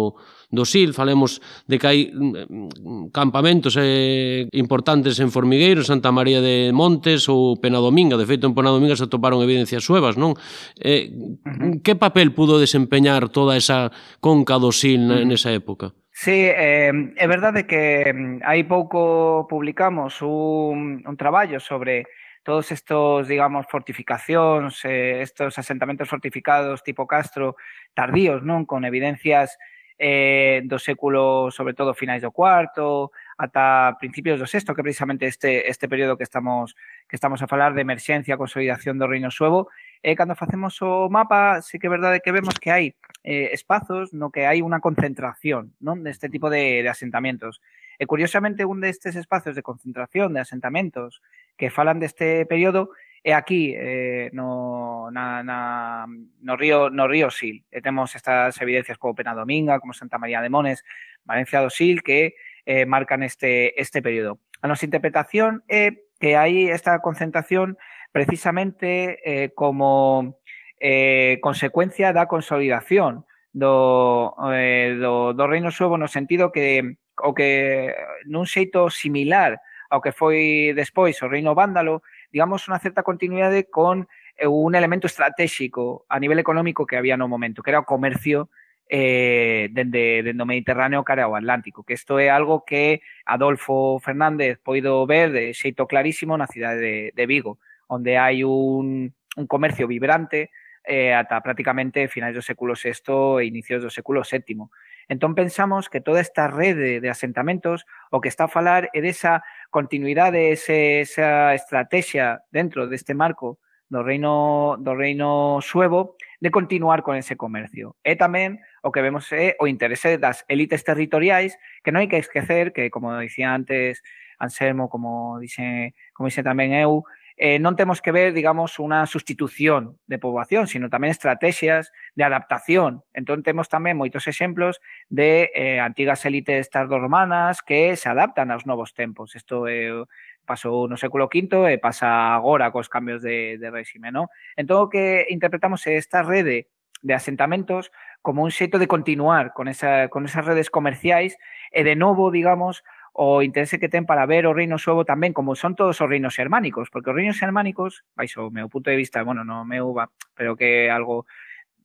do Sil, falemos de que hai mm, mm, campamentos eh, importantes en Formigueiro, Santa María de Montes ou Penadominga, de feito en Penadominga se atoparon evidencias suevas, non? Eh, uh -huh. que papel pudo desempeñar toda esa conca do Sil uh -huh. nesa época? Sí, eh, é verdade que mm, hai pouco publicamos un, un traballo sobre todos estos, digamos, fortificacións, eh, estos asentamentos fortificados tipo Castro tardíos, non? Con evidencias eh, do século, sobre todo finais do cuarto, ata principios do sexto, que precisamente este, este período que estamos, que estamos a falar de emerxencia, consolidación do reino suevo, e cando facemos o mapa, sí que é verdade que vemos que hai eh, espazos no que hai unha concentración non deste tipo de, de asentamientos. E curiosamente, un destes espacios de concentración de asentamentos que falan deste período E aquí eh, no, na, na, no, río, no río Sil e temos estas evidencias como Penadominga, como Santa María de Mones, Valencia do Sil, que eh, marcan este, este período. A nosa interpretación é que hai esta concentración precisamente eh, como eh, consecuencia da consolidación do, eh, do, do Reino Suevo no sentido que o que nun xeito similar ao que foi despois o Reino Vándalo, digamos, unha certa continuidade con eh, un elemento estratégico a nivel económico que había no momento, que era o comercio eh, dende o Mediterráneo cara ao Atlántico, que isto é algo que Adolfo Fernández poido ver de xeito clarísimo na cidade de, de Vigo, onde hai un, un comercio vibrante eh, prácticamente finais do século VI e inicios do século VII. Entón pensamos que toda esta rede de asentamentos o que está a falar é desa continuidade, ese, esa estrategia dentro deste marco do reino do reino suevo de continuar con ese comercio. E tamén o que vemos é o interese das élites territoriais, que non hai que esquecer que, como dicía antes Anselmo, como dice, como dice tamén eu, eh, non temos que ver, digamos, unha sustitución de poboación, sino tamén estrategias de adaptación. Entón, temos tamén moitos exemplos de eh, antigas élites tardorromanas que se adaptan aos novos tempos. Isto é eh, pasou no século V e pasa agora cos cambios de, de réxime, non? Entón, o que interpretamos é esta rede de asentamentos como un xeito de continuar con, esa, con esas redes comerciais e de novo, digamos, o interese que ten para ver o reino suevo tamén, como son todos os reinos germánicos, porque os reinos germánicos, vais o meu punto de vista, bueno, no meu, pero que algo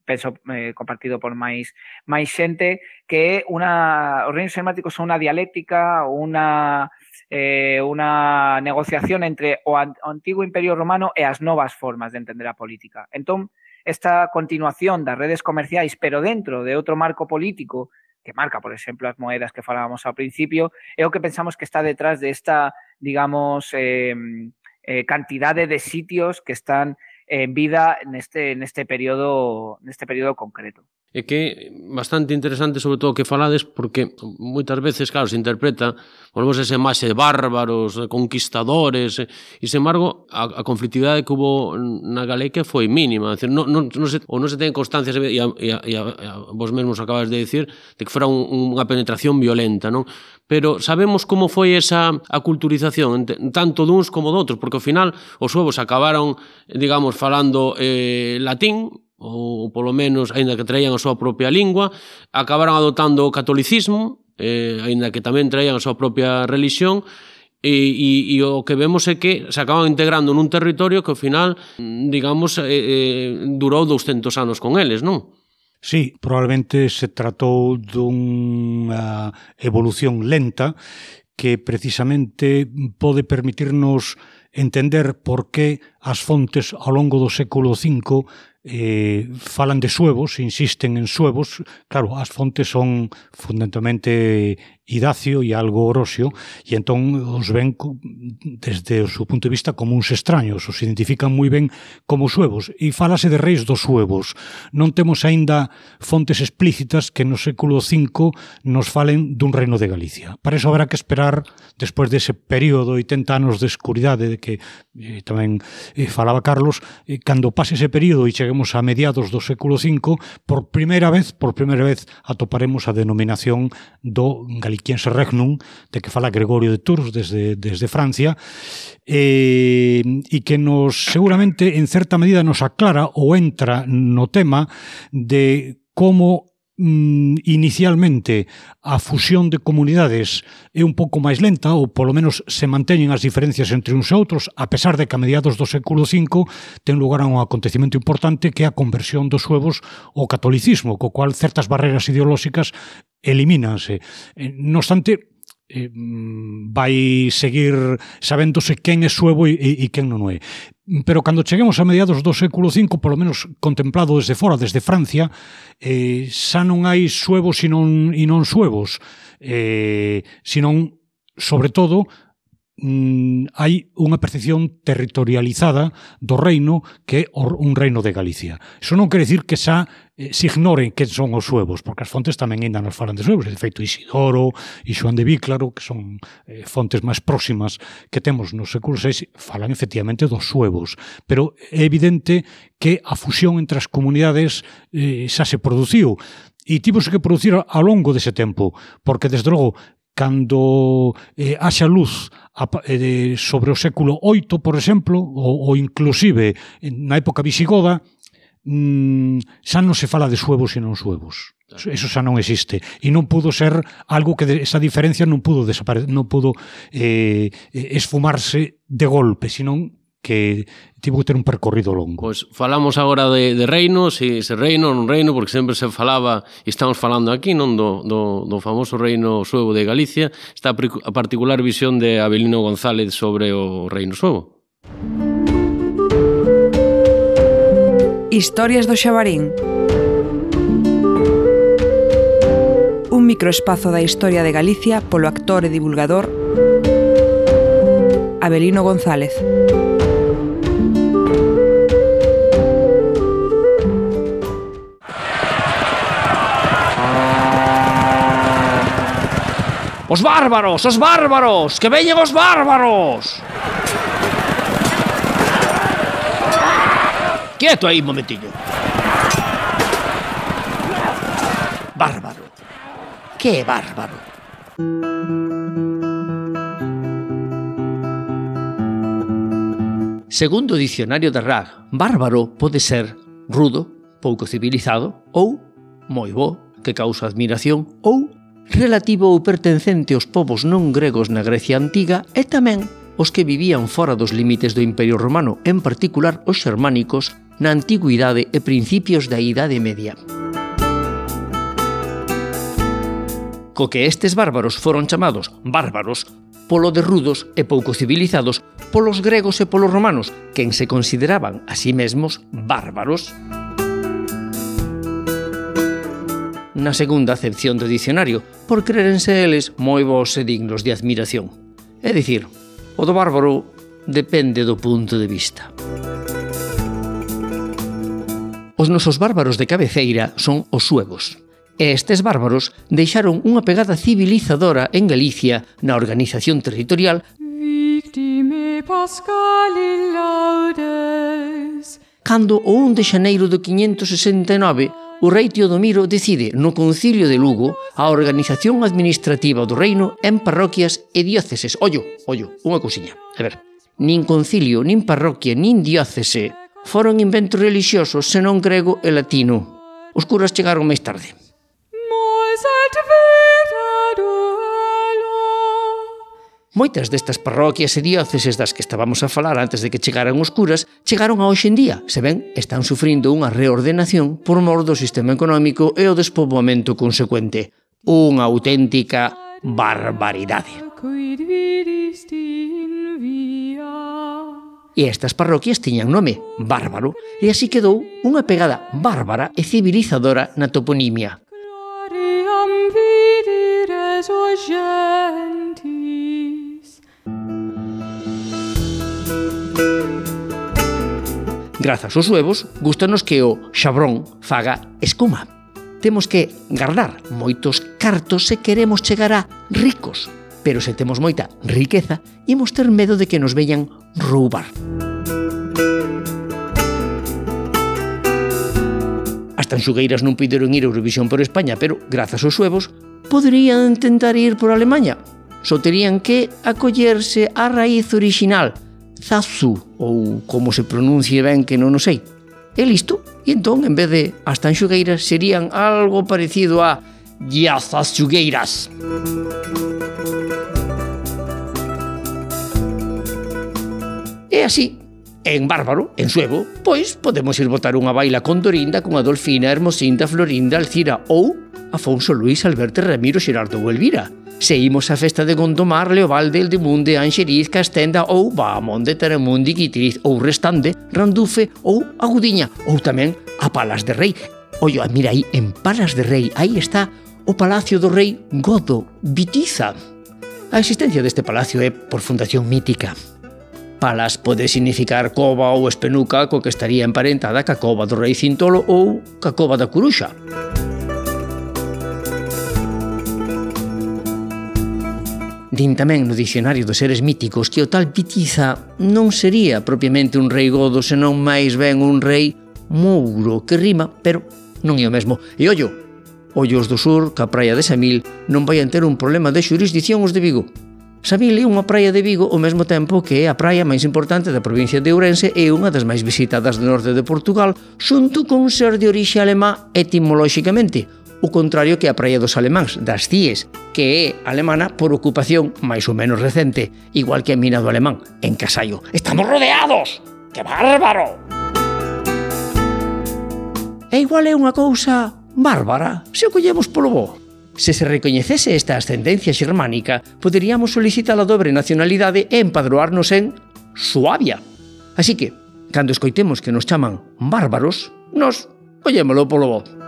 penso eh, compartido por máis máis xente, que é unha, os reinos germánicos son unha dialéctica, unha eh, unha negociación entre o, an, o antigo imperio romano e as novas formas de entender a política. Entón, esta continuación das redes comerciais, pero dentro de outro marco político que marca, por exemplo, as moedas que falábamos ao principio, é o que pensamos que está detrás de esta, digamos, eh, eh, cantidade de sitios que están en vida neste, neste período neste período concreto. É que bastante interesante sobre todo que falades porque moitas veces, claro, se interpreta volvemos esa imaxe de bárbaros, de conquistadores, e, e sen embargo a, a conflictividade que hubo na Galeca foi mínima, decir, non, non, non se, ou non se ten constancias e, a, e, a, e, a, e a, vos mesmos acabas de decir de que fora un, unha penetración violenta, non? Pero sabemos como foi esa aculturización tanto duns como doutros, porque ao final os suevos acabaron, digamos, falando eh, latín, ou polo menos, aínda que traían a súa propia lingua, acabaron adoptando o catolicismo, eh, aínda que tamén traían a súa propia religión, e, e, e o que vemos é que se acaban integrando nun territorio que ao final, digamos, eh, eh, durou 200 anos con eles, non? Sí, probablemente se tratou dunha evolución lenta que precisamente pode permitirnos entender por que as fontes ao longo do século V eh, falan de suevos, insisten en suevos. Claro, as fontes son fundamentalmente Idacio e algo Orosio, e entón os ven desde o seu punto de vista como uns extraños, os identifican moi ben como suevos, e falase de reis dos suevos. Non temos aínda fontes explícitas que no século V nos falen dun reino de Galicia. Para iso habrá que esperar, despois dese período, 80 anos de escuridade de que eh, tamén eh, falaba Carlos, eh, cando pase ese período e cheguemos a mediados do século V, por primeira vez, por primeira vez atoparemos a denominación do Galicia quien se regnum, de que fala Gregorio de Tours desde, desde Francia, eh, e que nos seguramente en certa medida nos aclara ou entra no tema de como mm, inicialmente a fusión de comunidades é un pouco máis lenta ou polo menos se manteñen as diferencias entre uns e outros a pesar de que a mediados do século V ten lugar un acontecimento importante que é a conversión dos suevos ao catolicismo co cual certas barreras ideolóxicas elimínanse. Eh, non obstante, eh, vai seguir sabéndose quen é suevo e, e quen non é. Pero cando cheguemos a mediados do século V, polo menos contemplado desde fora, desde Francia, eh, xa non hai suevos e non, e non suevos, eh, sino sobre todo, mm, hai unha percepción territorializada do reino que é un reino de Galicia. Iso non quere dicir que xa eh, se ignoren que son os suevos, porque as fontes tamén ainda nos falan de suevos, de feito Isidoro e Xoán de Víclaro, que son eh, fontes máis próximas que temos no século VI, falan efectivamente dos suevos, pero é evidente que a fusión entre as comunidades eh, xa se produciu. E tivose que producir ao longo dese tempo, porque desde logo cando eh, haxa luz a, eh, sobre o século VIII, por exemplo, ou, ou inclusive na época visigoda, mm, xa non se fala de suevos e non suevos. Eso xa non existe e non pudo ser algo que de, esa diferencia non pudo desaparecer, non pudo eh, eh, esfumarse de golpe, senón que tivo que ter un percorrido longo. Pois falamos agora de, de reino, se, se reino ou non reino, porque sempre se falaba, estamos falando aquí, non do, do, do famoso reino suevo de Galicia, está a particular visión de Abelino González sobre o reino suevo. Historias do Xabarín Un microespazo da historia de Galicia polo actor e divulgador Abelino González. Os bárbaros, os bárbaros, que veñen os bárbaros. Quieto aí, momentillo. Bárbaro. Que bárbaro. Segundo o dicionario de Rag, bárbaro pode ser rudo, pouco civilizado ou moi bo, que causa admiración ou relativo ou pertencente aos povos non gregos na Grecia antiga e tamén os que vivían fora dos límites do Imperio Romano, en particular os xermánicos, na Antigüidade e principios da Idade Media. Co que estes bárbaros foron chamados bárbaros polo de rudos e pouco civilizados, polos gregos e polos romanos, quen se consideraban a sí mesmos bárbaros. Bárbaros. na segunda acepción do dicionario, por crerense eles moi vos e dignos de admiración. É dicir, o do bárbaro depende do punto de vista. Os nosos bárbaros de cabeceira son os suevos, e estes bárbaros deixaron unha pegada civilizadora en Galicia na organización territorial cando o 1 de xaneiro de 569 o rei Teodomiro decide no Concilio de Lugo a organización administrativa do reino en parroquias e dióceses. Ollo, ollo, unha cousiña. A ver, nin concilio, nin parroquia, nin diócese foron inventos religiosos senón grego e latino. Os curas chegaron máis tarde. Moitas destas parroquias e dióceses das que estábamos a falar antes de que chegaran os curas chegaron a hoxe en día, se ben están sufrindo unha reordenación por mor do sistema económico e o despoboamento consecuente. Unha auténtica barbaridade. E estas parroquias tiñan nome, bárbaro, e así quedou unha pegada bárbara e civilizadora na toponimia. Gloriam Grazas aos huevos, gustanos que o xabrón faga escuma. Temos que guardar moitos cartos se queremos chegar a ricos, pero se temos moita riqueza, imos ter medo de que nos veñan roubar. As tanxugueiras non pideron ir a Eurovisión por España, pero, grazas aos suevos, poderían tentar ir por Alemanha. Só terían que acollerse á raíz orixinal, Zazu, ou como se pronuncie ben que non o sei. E listo. E entón, en vez de as tanxugueiras, serían algo parecido a Yazazxugueiras. E así, en bárbaro, en suevo, pois podemos ir botar unha baila con Dorinda, con Adolfina, Hermosinda, Florinda, Alcira ou Afonso Luis Alberto Ramiro Xerardo Elvira. Seguimos a festa de Gondomar, Leobalde, Eldemunde, Anxeriz, Castenda ou Bahamonde, Taramundi, Guitiriz ou Restande, Randufe ou Agudiña ou tamén a Palas de Rei. Ollo, mira aí, en Palas de Rei, aí está o Palacio do Rei Godo Vitiza. A existencia deste palacio é por fundación mítica. Palas pode significar cova ou espenuca co que estaría emparentada ca cova do rei Cintolo ou ca cova da Curuxa. Din tamén no dicionario dos Seres Míticos que o tal Pitiza non sería propiamente un rei godo, senón máis ben un rei mouro que rima, pero non é o mesmo. E ollo, ollos do sur, ca praia de Samil, non vayan ter un problema de xurisdición os de Vigo. Samil é unha praia de Vigo ao mesmo tempo que é a praia máis importante da provincia de Ourense e unha das máis visitadas do norte de Portugal, xunto con ser de orixe alemá etimolóxicamente, o contrario que a praia dos alemáns, das CIES, que é alemana por ocupación máis ou menos recente, igual que a mina do alemán, en Casallo. ¡Estamos rodeados! ¡Que bárbaro! E igual é unha cousa bárbara, se o collemos polo bo. Se se recoñecese esta ascendencia xermánica, poderíamos solicitar a dobre nacionalidade e empadroarnos en Suabia. Así que, cando escoitemos que nos chaman bárbaros, nos collémolo polo bo.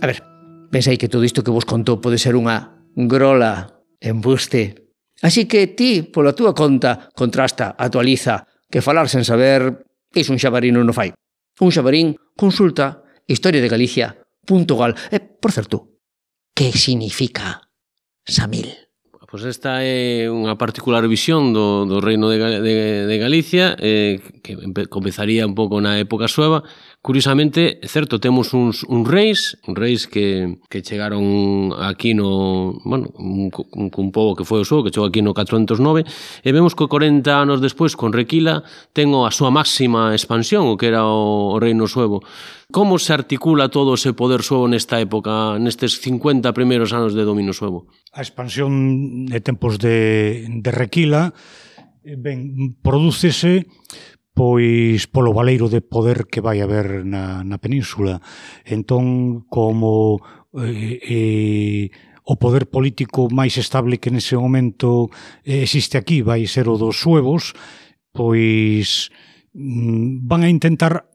A ver, pensei que todo isto que vos contou pode ser unha grola embuste. Así que ti, pola túa conta, contrasta, actualiza, que falar sen saber iso un xabarín non fai. Un xabarín consulta historia de E, eh, por certo, que significa Samil? Pois esta é unha particular visión do, do reino de, de, de Galicia eh, que empe, un pouco na época sueva Curiosamente, certo, temos uns, uns reis, uns reis que, que chegaron aquí no, bueno, un, un, un pobo que foi o seu, que chegou aquí no 409, e vemos que 40 anos despois, con Requila, ten a súa máxima expansión, o que era o, o reino suevo. Como se articula todo ese poder suevo nesta época, nestes 50 primeiros anos de dominio suevo? A expansión de tempos de, de Requila eh, ben, prodúcese pois polo valeiro de poder que vai haber na, na península. Entón, como eh, eh, o poder político máis estable que nese momento eh, existe aquí vai ser o dos suevos, pois mm, van a intentar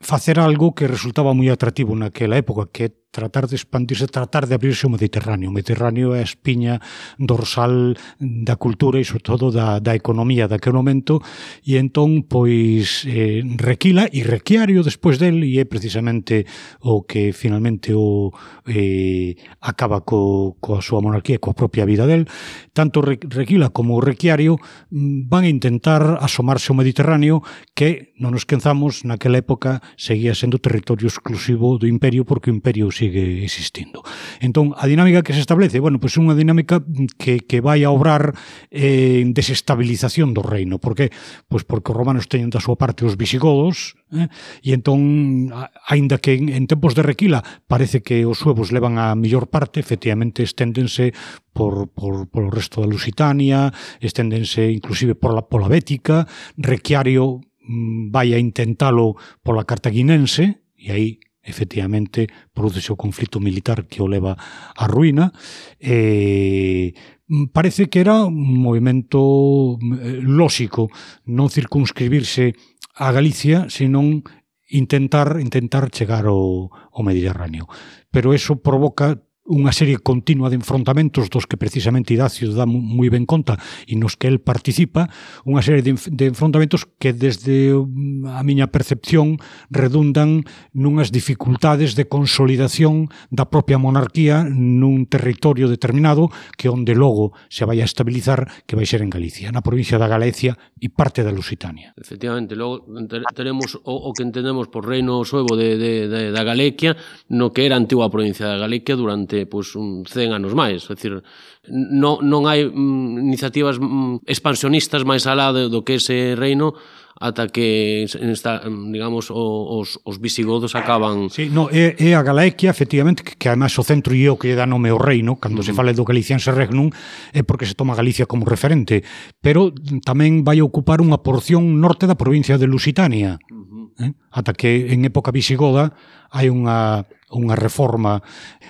facer algo que resultaba moi atractivo naquela época, que é tratar de expandirse, tratar de abrirse o Mediterráneo. O Mediterráneo é a espiña dorsal da cultura e, sobre todo, da, da economía daquele momento, e entón, pois, eh, requila e requiario despois del, e é precisamente o que finalmente o eh, acaba co, coa súa monarquía e coa propia vida del. Tanto requila como requiario mm, van a intentar asomarse ao Mediterráneo, que, non nos quenzamos, naquela época seguía sendo territorio exclusivo do Imperio, porque o Imperio sigue existindo. Entón, a dinámica que se establece, bueno, pois pues unha dinámica que, que vai a obrar en eh, desestabilización do reino. Por que? Pois pues porque os romanos teñen da súa parte os visigodos, eh? e entón, aínda que en, en tempos de requila parece que os suevos levan a mellor parte, efectivamente esténdense por, por, por o resto da Lusitania, esténdense inclusive por la, pola Bética, Requiario mm, vai a intentalo pola cartaguinense, e aí efectivamente produce o conflito militar que o leva á ruína e mm, parece que era un movimento eh, lóxico non circunscribirse a Galicia, senón intentar intentar chegar ao, ao Mediterráneo. Pero eso provoca unha serie continua de enfrontamentos dos que precisamente Idacio dá moi ben conta e nos que el participa, unha serie de, de enfrontamentos que desde mm, a miña percepción redundan nunhas dificultades de consolidación da propia monarquía nun territorio determinado que onde logo se vai a estabilizar que vai ser en Galicia, na provincia da Galicia e parte da Lusitania. Efectivamente, logo teremos o, o que entendemos por reino suevo de, de, de, da Galicia, no que era antigua provincia da Galicia durante durante pois, un 100 anos máis. É dicir, non, non hai mm, iniciativas mm, expansionistas máis alá do, do que ese reino ata que esta, mm, digamos os, os visigodos acaban Sí, no, é, é a Galaequia efectivamente que, que además o centro e o que dá nome ao reino cando uh -huh. se fala do Galicianse Regnum é porque se toma Galicia como referente pero mm, tamén vai ocupar unha porción norte da provincia de Lusitania uh -huh eh? ata que en época visigoda hai unha, unha reforma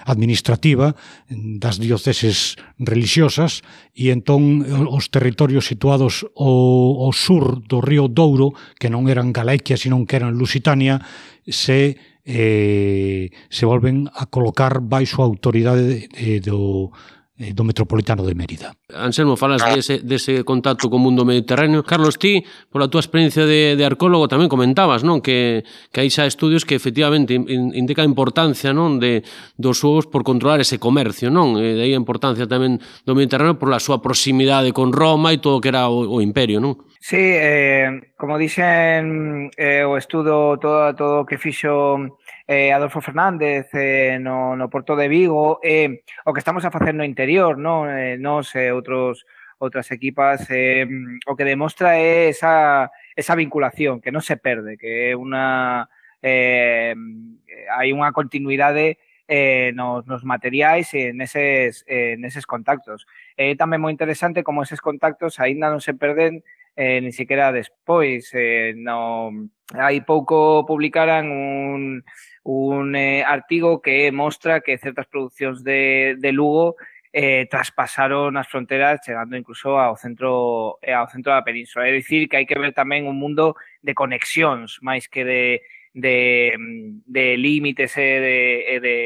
administrativa das dioceses religiosas e entón eh, os territorios situados ao, ao sur do río Douro, que non eran Galequia, sino que eran Lusitania, se eh, se volven a colocar baixo a autoridade eh, do, Eh, do Metropolitano de Mérida. Anselmo, falas dese, dese contacto co mundo mediterráneo. Carlos, ti, pola túa experiencia de, de arqueólogo, tamén comentabas non que, que hai xa estudios que efectivamente indica a importancia non de, dos ovos por controlar ese comercio. non e De aí a importancia tamén do Mediterráneo por a súa proximidade con Roma e todo o que era o, o imperio. non? Sí, eh, como dixen eh, o estudo todo todo o que fixo eh, Adolfo Fernández eh, no, no Porto de Vigo, eh, o que estamos a facer no interior, no? Eh, nos e eh, outros outras equipas, eh, o que demostra é esa, esa vinculación, que non se perde, que é unha... Eh, hai unha continuidade eh, nos, nos materiais e neses, eh, neses contactos. É eh, tamén moi interesante como eses contactos aínda non se perden eh, ni sequera despois. Eh, no, hai pouco publicaran un, un eh, artigo que mostra que certas producións de, de Lugo eh, traspasaron as fronteras chegando incluso ao centro eh, ao centro da península. É dicir que hai que ver tamén un mundo de conexións máis que de de, de límites e de, de,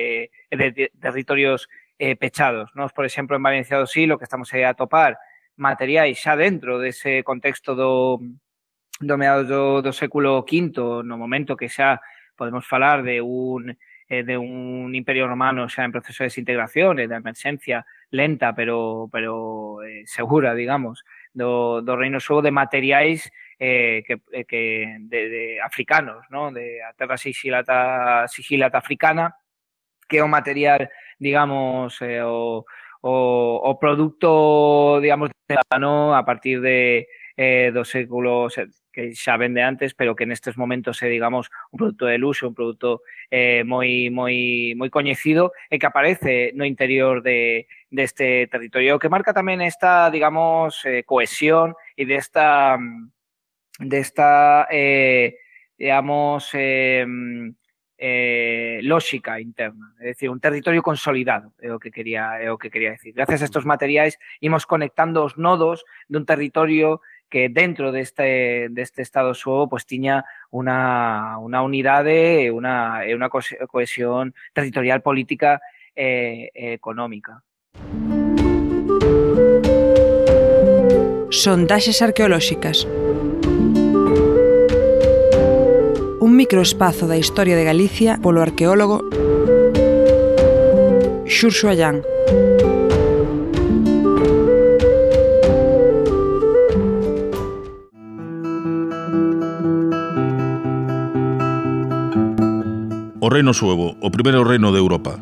de, de territorios eh, pechados. Nos, por exemplo, en Valencia do Sí, lo que estamos aí a topar materiais xa dentro dese contexto do, do meados do, do século V, no momento que xa podemos falar de un eh, de un imperio romano xa en proceso de desintegración e de emerxencia lenta pero pero eh, segura, digamos, do, do Reino Suo de materiais eh, que, eh, que de, de africanos, no? de a terra sigilata, sigilata africana, que é o material, digamos, eh, o, o, o produto, digamos, de ano a partir de eh, dos séculos eh, que xa vende antes, pero que nestes momentos é, digamos, un produto de luxo, un produto eh, moi, moi, moi coñecido e que aparece no interior de, deste territorio, que marca tamén esta, digamos, eh, cohesión e desta, desta eh, digamos, eh, eh, lógica interna, é dicir, un territorio consolidado, é o que quería é o que quería decir. Gracias a estos materiais imos conectando os nodos dun territorio que dentro deste deste estado suo pois pues, tiña unha unha unidade e unha e eh, unha cohesión territorial política e, e económica. Sondaxes arqueolóxicas. microespazo da historia de Galicia polo arqueólogo Xurxo Allán. O Reino Suevo, o primeiro reino de Europa.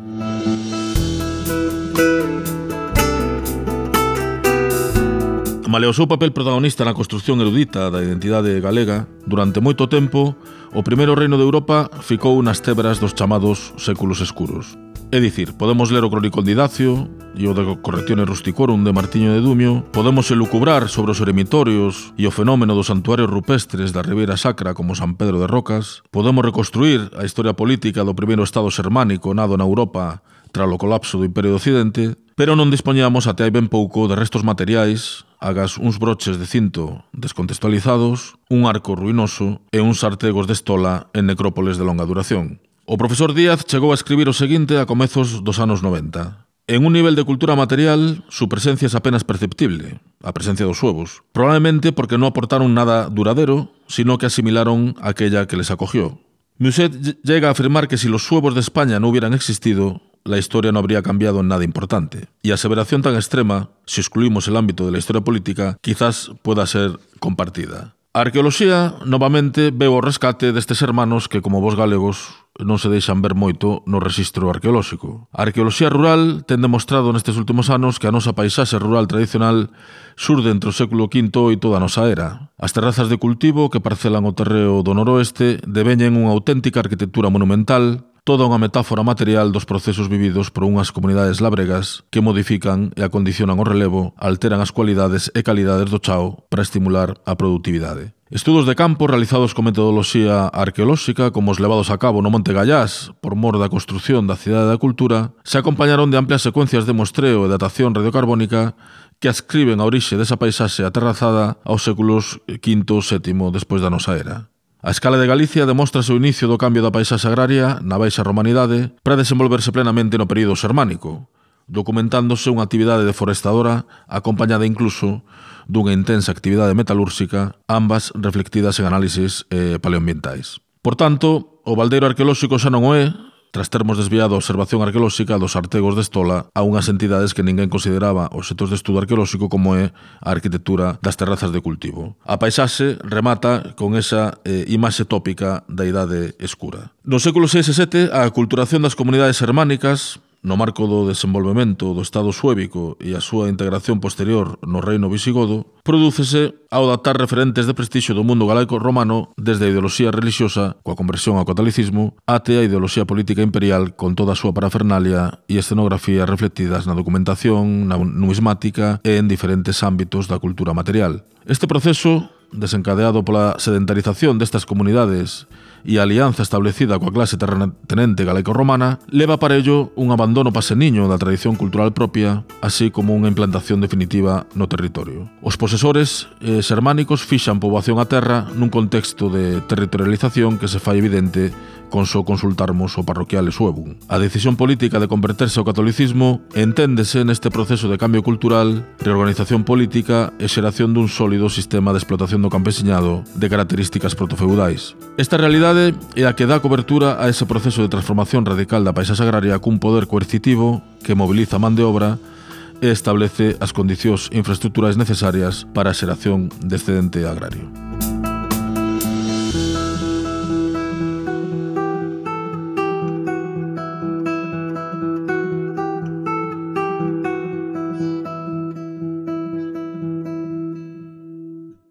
Male o seu papel protagonista na construción erudita da identidade galega, durante moito tempo, o primeiro reino de Europa ficou nas tebras dos chamados séculos escuros. É dicir, podemos ler o Cronicón de Idacio e o de Corretione Rusticorum de Martiño de Dumio, podemos elucubrar sobre os eremitorios e o fenómeno dos santuarios rupestres da Ribeira Sacra como San Pedro de Rocas, podemos reconstruir a historia política do primeiro estado xermánico nado na Europa tras o colapso do Imperio do Occidente pero non dispoñábamos até hai ben pouco de restos materiais, agas uns broches de cinto descontextualizados, un arco ruinoso e uns artegos de estola en necrópoles de longa duración. O profesor Díaz chegou a escribir o seguinte a comezos dos anos 90. En un nivel de cultura material, su presencia es apenas perceptible, a presencia dos huevos, probablemente porque no aportaron nada duradero, sino que asimilaron aquella que les acogió. Muset llega a afirmar que si los suevos de España no hubieran existido, la historia no habría cambiado en nada importante. Y aseveración tan extrema, si excluimos el ámbito de la historia política, quizás pueda ser compartida. A arqueoloxía, novamente, veo o rescate destes hermanos que, como vos galegos, non se deixan ver moito no rexistro arqueolóxico. A arqueoloxía rural ten demostrado nestes últimos anos que a nosa paisaxe rural tradicional surde entre o século V e toda a nosa era. As terrazas de cultivo que parcelan o terreo do noroeste deveñen unha auténtica arquitectura monumental toda unha metáfora material dos procesos vividos por unhas comunidades labregas que modifican e acondicionan o relevo, alteran as cualidades e calidades do chao para estimular a productividade. Estudos de campo realizados con metodoloxía arqueolóxica como os levados a cabo no Monte Gallás por mor da construción da Cidade da Cultura se acompañaron de amplias secuencias de mostreo e datación radiocarbónica que ascriben a orixe desa paisaxe aterrazada aos séculos V e VII despois da nosa era. A escala de Galicia demóstrase o inicio do cambio da paisaxe agraria na Baixa Romanidade para desenvolverse plenamente no período xermánico, documentándose unha actividade deforestadora acompañada incluso dunha intensa actividade metalúrxica, ambas reflectidas en análisis eh, paleoambientais. Por tanto, o baldeiro arqueolóxico xa non o é, tras termos desviado a observación arqueolóxica dos artegos de Estola a unhas entidades que ninguén consideraba obxetos de estudo arqueolóxico como é a arquitectura das terrazas de cultivo. A paisaxe remata con esa eh, imaxe tópica da idade escura. No século VI e VII, a culturación das comunidades hermánicas no marco do desenvolvemento do Estado suébico e a súa integración posterior no reino visigodo, prodúcese ao datar referentes de prestixio do mundo galaico romano desde a ideoloxía religiosa, coa conversión ao catolicismo, até a ideoloxía política imperial con toda a súa parafernalia e escenografía reflectidas na documentación, na numismática e en diferentes ámbitos da cultura material. Este proceso, desencadeado pola sedentarización destas comunidades e a alianza establecida coa clase terrenente galaico-romana leva para ello un abandono paseniño da tradición cultural propia, así como unha implantación definitiva no territorio. Os posesores eh, xermánicos fixan poboación a terra nun contexto de territorialización que se fai evidente con só consultarmos o parroquial e suebun. A decisión política de converterse ao catolicismo enténdese neste proceso de cambio cultural, reorganización política e xeración dun sólido sistema de explotación do campesiñado de características protofeudais. Esta realidade realidade é a que dá cobertura a ese proceso de transformación radical da paisaxe agraria cun poder coercitivo que mobiliza man de obra e establece as condicións infraestructurais necesarias para a xeración de excedente agrario.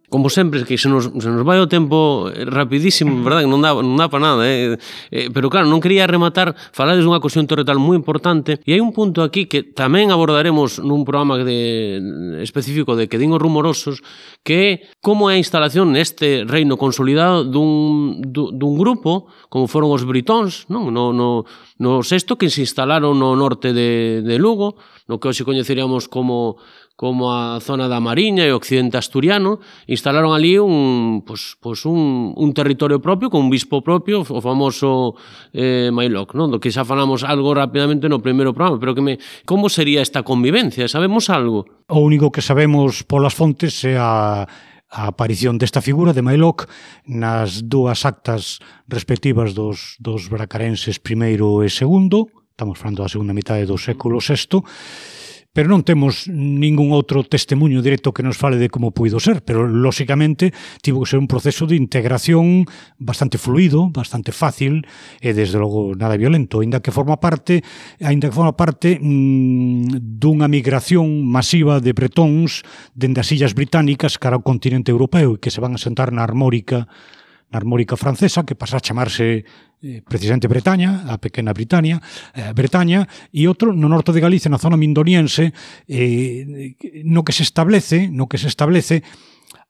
como sempre, que se nos, se nos vai o tempo eh, rapidísimo, verdad, que non dá, non dá para nada, eh? eh pero claro, non quería rematar, falades dunha cuestión territorial moi importante, e hai un punto aquí que tamén abordaremos nun programa de, específico de que din os rumorosos, que é como é a instalación neste reino consolidado dun, dun grupo, como foron os britóns, non? No, no, no sexto que se instalaron no norte de, de Lugo, no que hoxe coñeceríamos como como a zona da Mariña e o occidente asturiano, instalaron ali un, pues, pues un, un territorio propio, con un bispo propio, o famoso eh, Mailoc, non? do que xa falamos algo rapidamente no primeiro programa, pero que me, como sería esta convivencia? Sabemos algo? O único que sabemos polas fontes é a a aparición desta figura de Mailoc nas dúas actas respectivas dos, dos bracarenses primeiro e segundo, estamos falando da segunda metade do século VI, pero non temos ningún outro testemunho directo que nos fale de como puido ser, pero lóxicamente tivo que ser un proceso de integración bastante fluido, bastante fácil e desde logo nada violento, aínda que forma parte, aínda que forma parte mmm, dunha migración masiva de bretóns dende as illas británicas cara ao continente europeo e que se van a sentar na Armórica na armórica francesa, que pasa a chamarse eh, precisamente Bretaña, a pequena Britania, eh, Bretaña, e outro no norte de Galicia, na zona mindoniense, eh, no que se establece, no que se establece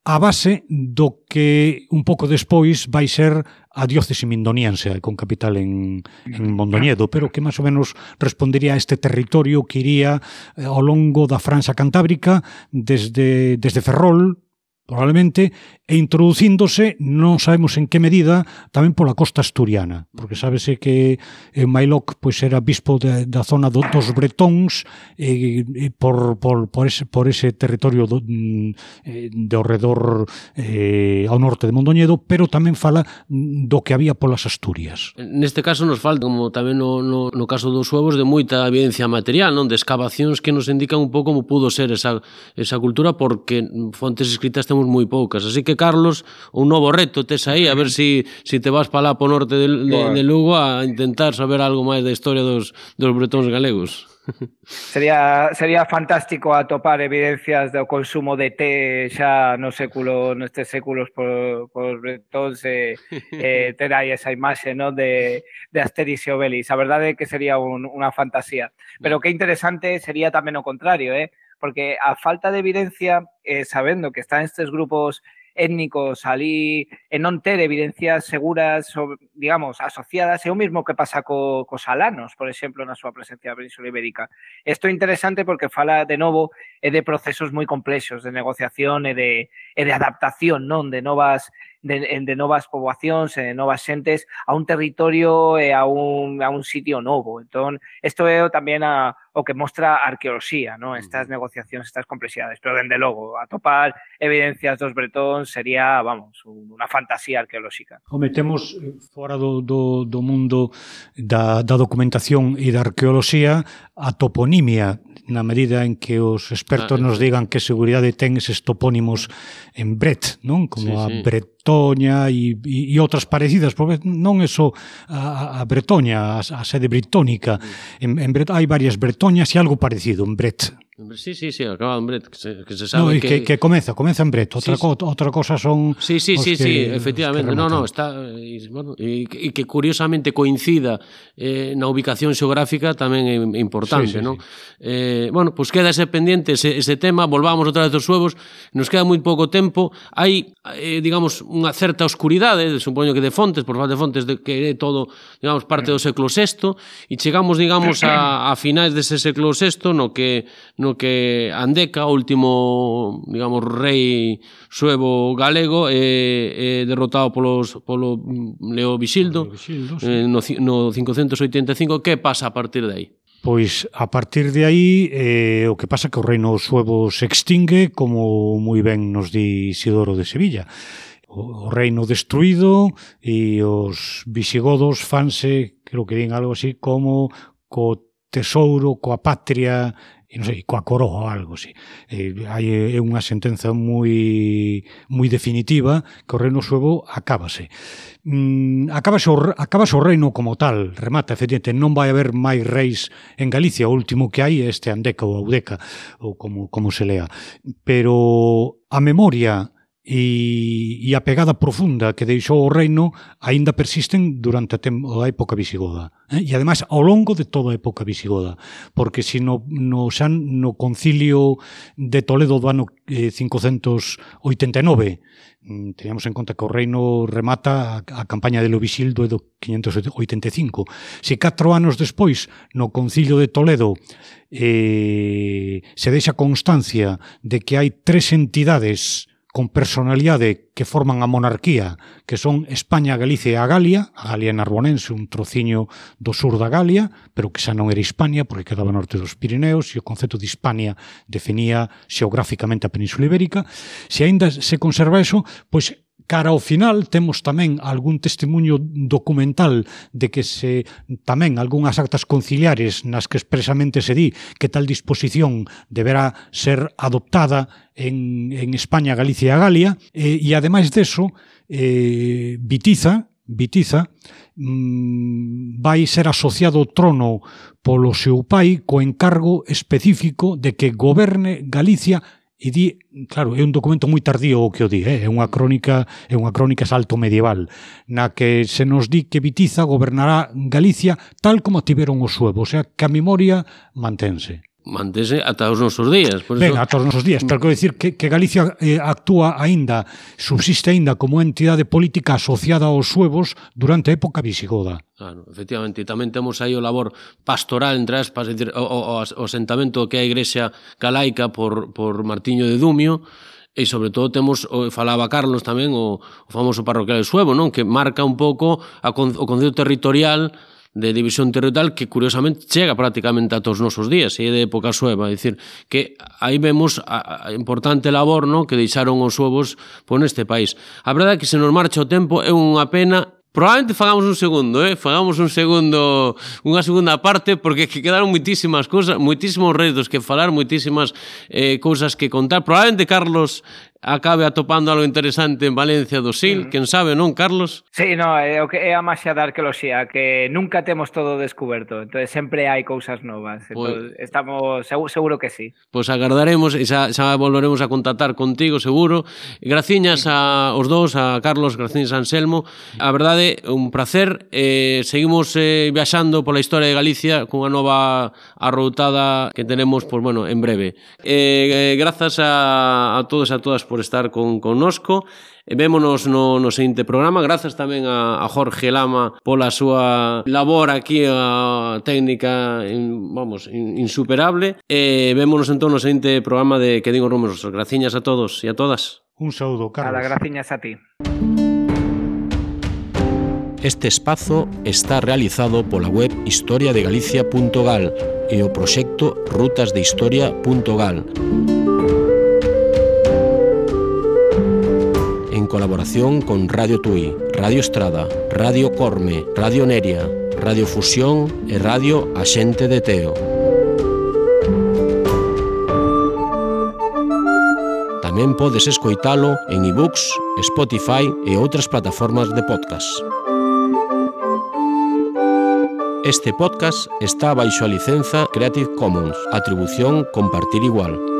a base do que un pouco despois vai ser a diócese mindoniense, eh, con capital en, en Mondoñedo, pero que máis ou menos respondería a este territorio que iría eh, ao longo da Franxa Cantábrica desde, desde Ferrol, probablemente, e introducíndose, non sabemos en que medida, tamén pola costa asturiana, porque sábese que eh, Mailoc pois, era bispo de, da zona do, dos bretóns eh, por, por, por, ese, por ese territorio do, mm, eh, de redor eh, ao norte de Mondoñedo, pero tamén fala do que había polas Asturias. Neste caso nos falta, como tamén no, no, no caso dos huevos, de moita evidencia material, non de excavacións que nos indican un pouco como pudo ser esa, esa cultura, porque mm, fontes escritas ten temos moi poucas. Así que, Carlos, un novo reto tes aí, a ver se si, si te vas para lá po norte de, de, de Lugo a intentar saber algo máis da historia dos, dos bretóns galegos. Sería, sería fantástico atopar evidencias do consumo de té xa no século, nestes séculos por, por bretóns e, eh, ter aí esa imaxe no? de, de Asterix e Obelix. A verdade é que sería un, unha fantasía. Pero que interesante sería tamén o contrario, eh? Porque a falta de evidencia, eh, sabendo que están estes grupos étnicos ali e non ter evidencias seguras, digamos, asociadas, é o mismo que pasa co, cos alanos, por exemplo, na súa presencia na Península Ibérica. Isto é interesante porque fala de e de procesos moi complexos de negociación e de, e de adaptación, non, de novas de, de novas poboacións e de novas xentes a un territorio e a un, sitio novo. Entón, isto é tamén a, o que mostra a arqueoloxía, non? Estas negociacións, estas complexidades, pero dende logo, atopar evidencias dos bretóns sería, vamos, unha fantasía arqueolóxica. O metemos eh, fora do, do, do mundo da, da documentación e da arqueoloxía a toponimia, na medida en que os expertos ah, nos eh. digan que seguridade ten eses topónimos en Bret, non? Como sí, a sí. Bret Bretoña e, e, e outras parecidas, porque non é só a, a Bretoña, a, a sede britónica. En, en Bret, hai varias Bretoñas España hacía algo parecido, un Brett. Sí, sí, sí, acaba en Bret, que se, que se sabe no, que... que... que comeza, comeza en Bret, outra, sí, co, outra cosa son... Sí, sí, sí, que, sí, efectivamente, no, no, está... Eh, e, bueno, e, e que curiosamente coincida eh, na ubicación xeográfica tamén é importante, sí, sí, non? Sí. Eh, bueno, pues queda ese pendiente, ese, ese tema, volvamos outra vez aos suevos, nos queda moi pouco tempo, hai, eh, digamos, unha certa oscuridade, supoño que de fontes, por falta de fontes, de que é todo, digamos, parte do século VI, e chegamos, digamos, a, a finais dese século VI, no que... No no que Andeca, o último, digamos, rei suevo galego, é, é derrotado polos, polo Leo Visildo, Leo Visildo sí. Eh, no, no 585. Que pasa a partir de aí? Pois a partir de aí eh, o que pasa que o reino suevo se extingue como moi ben nos di Isidoro de Sevilla o reino destruído e os visigodos fanse, creo que din algo así como co tesouro, coa patria, e non sei, coa coroa ou algo así. E, hai é unha sentenza moi moi definitiva que o reino suevo acábase. Mm, acábase o, acábase o reino como tal, remata, efectivamente, non vai haber máis reis en Galicia, o último que hai é este Andeca ou Audeca, ou como, como se lea. Pero a memoria e, e a pegada profunda que deixou o reino aínda persisten durante a, tempo, a época visigoda. Eh? E ademais ao longo de toda a época visigoda, porque se no, no, san, no concilio de Toledo do ano eh, 589 mm, teníamos en conta que o reino remata a, a campaña de Lovisil do 585. Se catro anos despois, no concilio de Toledo, eh, se deixa constancia de que hai tres entidades con personalidade que forman a monarquía, que son España, Galicia e a Galia, a Galia narbonense, un trociño do sur da Galia, pero que xa non era Hispania, porque quedaba norte dos Pirineos, e o concepto de Hispania definía xeográficamente a Península Ibérica. Se aínda se conserva eso, pois cara ao final temos tamén algún testemunho documental de que se tamén algunhas actas conciliares nas que expresamente se di que tal disposición deberá ser adoptada en, en España, Galicia e Galia e, e ademais deso eh, Vitiza Vitiza mmm, vai ser asociado ao trono polo seu pai co encargo específico de que goberne Galicia e di, claro, é un documento moi tardío o que o di, eh? é unha crónica, é unha crónica salto medieval, na que se nos di que Vitiza gobernará Galicia tal como tiveron os suevos, o sea, que a memoria mantense mantese ata os nosos días. Por ben, eso... ata os nosos días, pero quero dicir que, que Galicia eh, actúa aínda, subsiste aínda como entidade política asociada aos suevos durante a época visigoda. Claro, efectivamente, e tamén temos aí o labor pastoral, entre aspas, decir, o, o, o asentamento que é a igrexa Galaica por, por Martiño de Dumio, e sobre todo temos o falaba Carlos tamén o, o famoso parroquial de Suevo, non, que marca un pouco a, o concepto territorial de división territorial que curiosamente chega prácticamente ata os nosos días e é de época sueva, é dicir, que aí vemos a, a importante labor no que deixaron os suevos por pois, neste país. A verdade é que se nos marcha o tempo é unha pena Probablemente fagamos un segundo, eh? Fagamos un segundo, unha segunda parte porque que quedaron moitísimas cousas, moitísimos retos que falar, moitísimas eh, cousas que contar. Probablemente Carlos acabe atopando algo interesante en Valencia do Sil, mm. quen sabe, non, Carlos? Sí, no, é, o que é a maxia da arqueoloxía, que nunca temos todo descoberto, entonces sempre hai cousas novas, pues, entón, estamos seguro, seguro que sí. Pois pues agardaremos e xa, xa volveremos a contactar contigo, seguro. Graciñas a os dous, a Carlos, graciñas a Anselmo. A verdade, un placer. Eh, seguimos eh, viaxando pola historia de Galicia cunha nova arroutada que tenemos, pois, pues, bueno, en breve. Eh, eh, grazas a, a todos e a todas por por estar con, connosco. E vémonos no, no seguinte programa. Grazas tamén a, a Jorge Lama pola súa labor aquí a técnica, in, vamos, in, insuperable. E vémonos entón no seguinte programa de Que Digo Rumos. Graciñas a todos e a todas. Un saúdo, Carlos. Nada, graciñas a ti. Este espazo está realizado pola web historiadegalicia.gal e o proxecto rutasdehistoria.gal. en colaboración con Radio Tui, Radio Estrada, Radio Corme, Radio Neria, Radio Fusión e Radio Axente de Teo. Tamén podes escoitalo en ebooks, Spotify e outras plataformas de podcast. Este podcast está baixo a licenza Creative Commons, atribución compartir igual.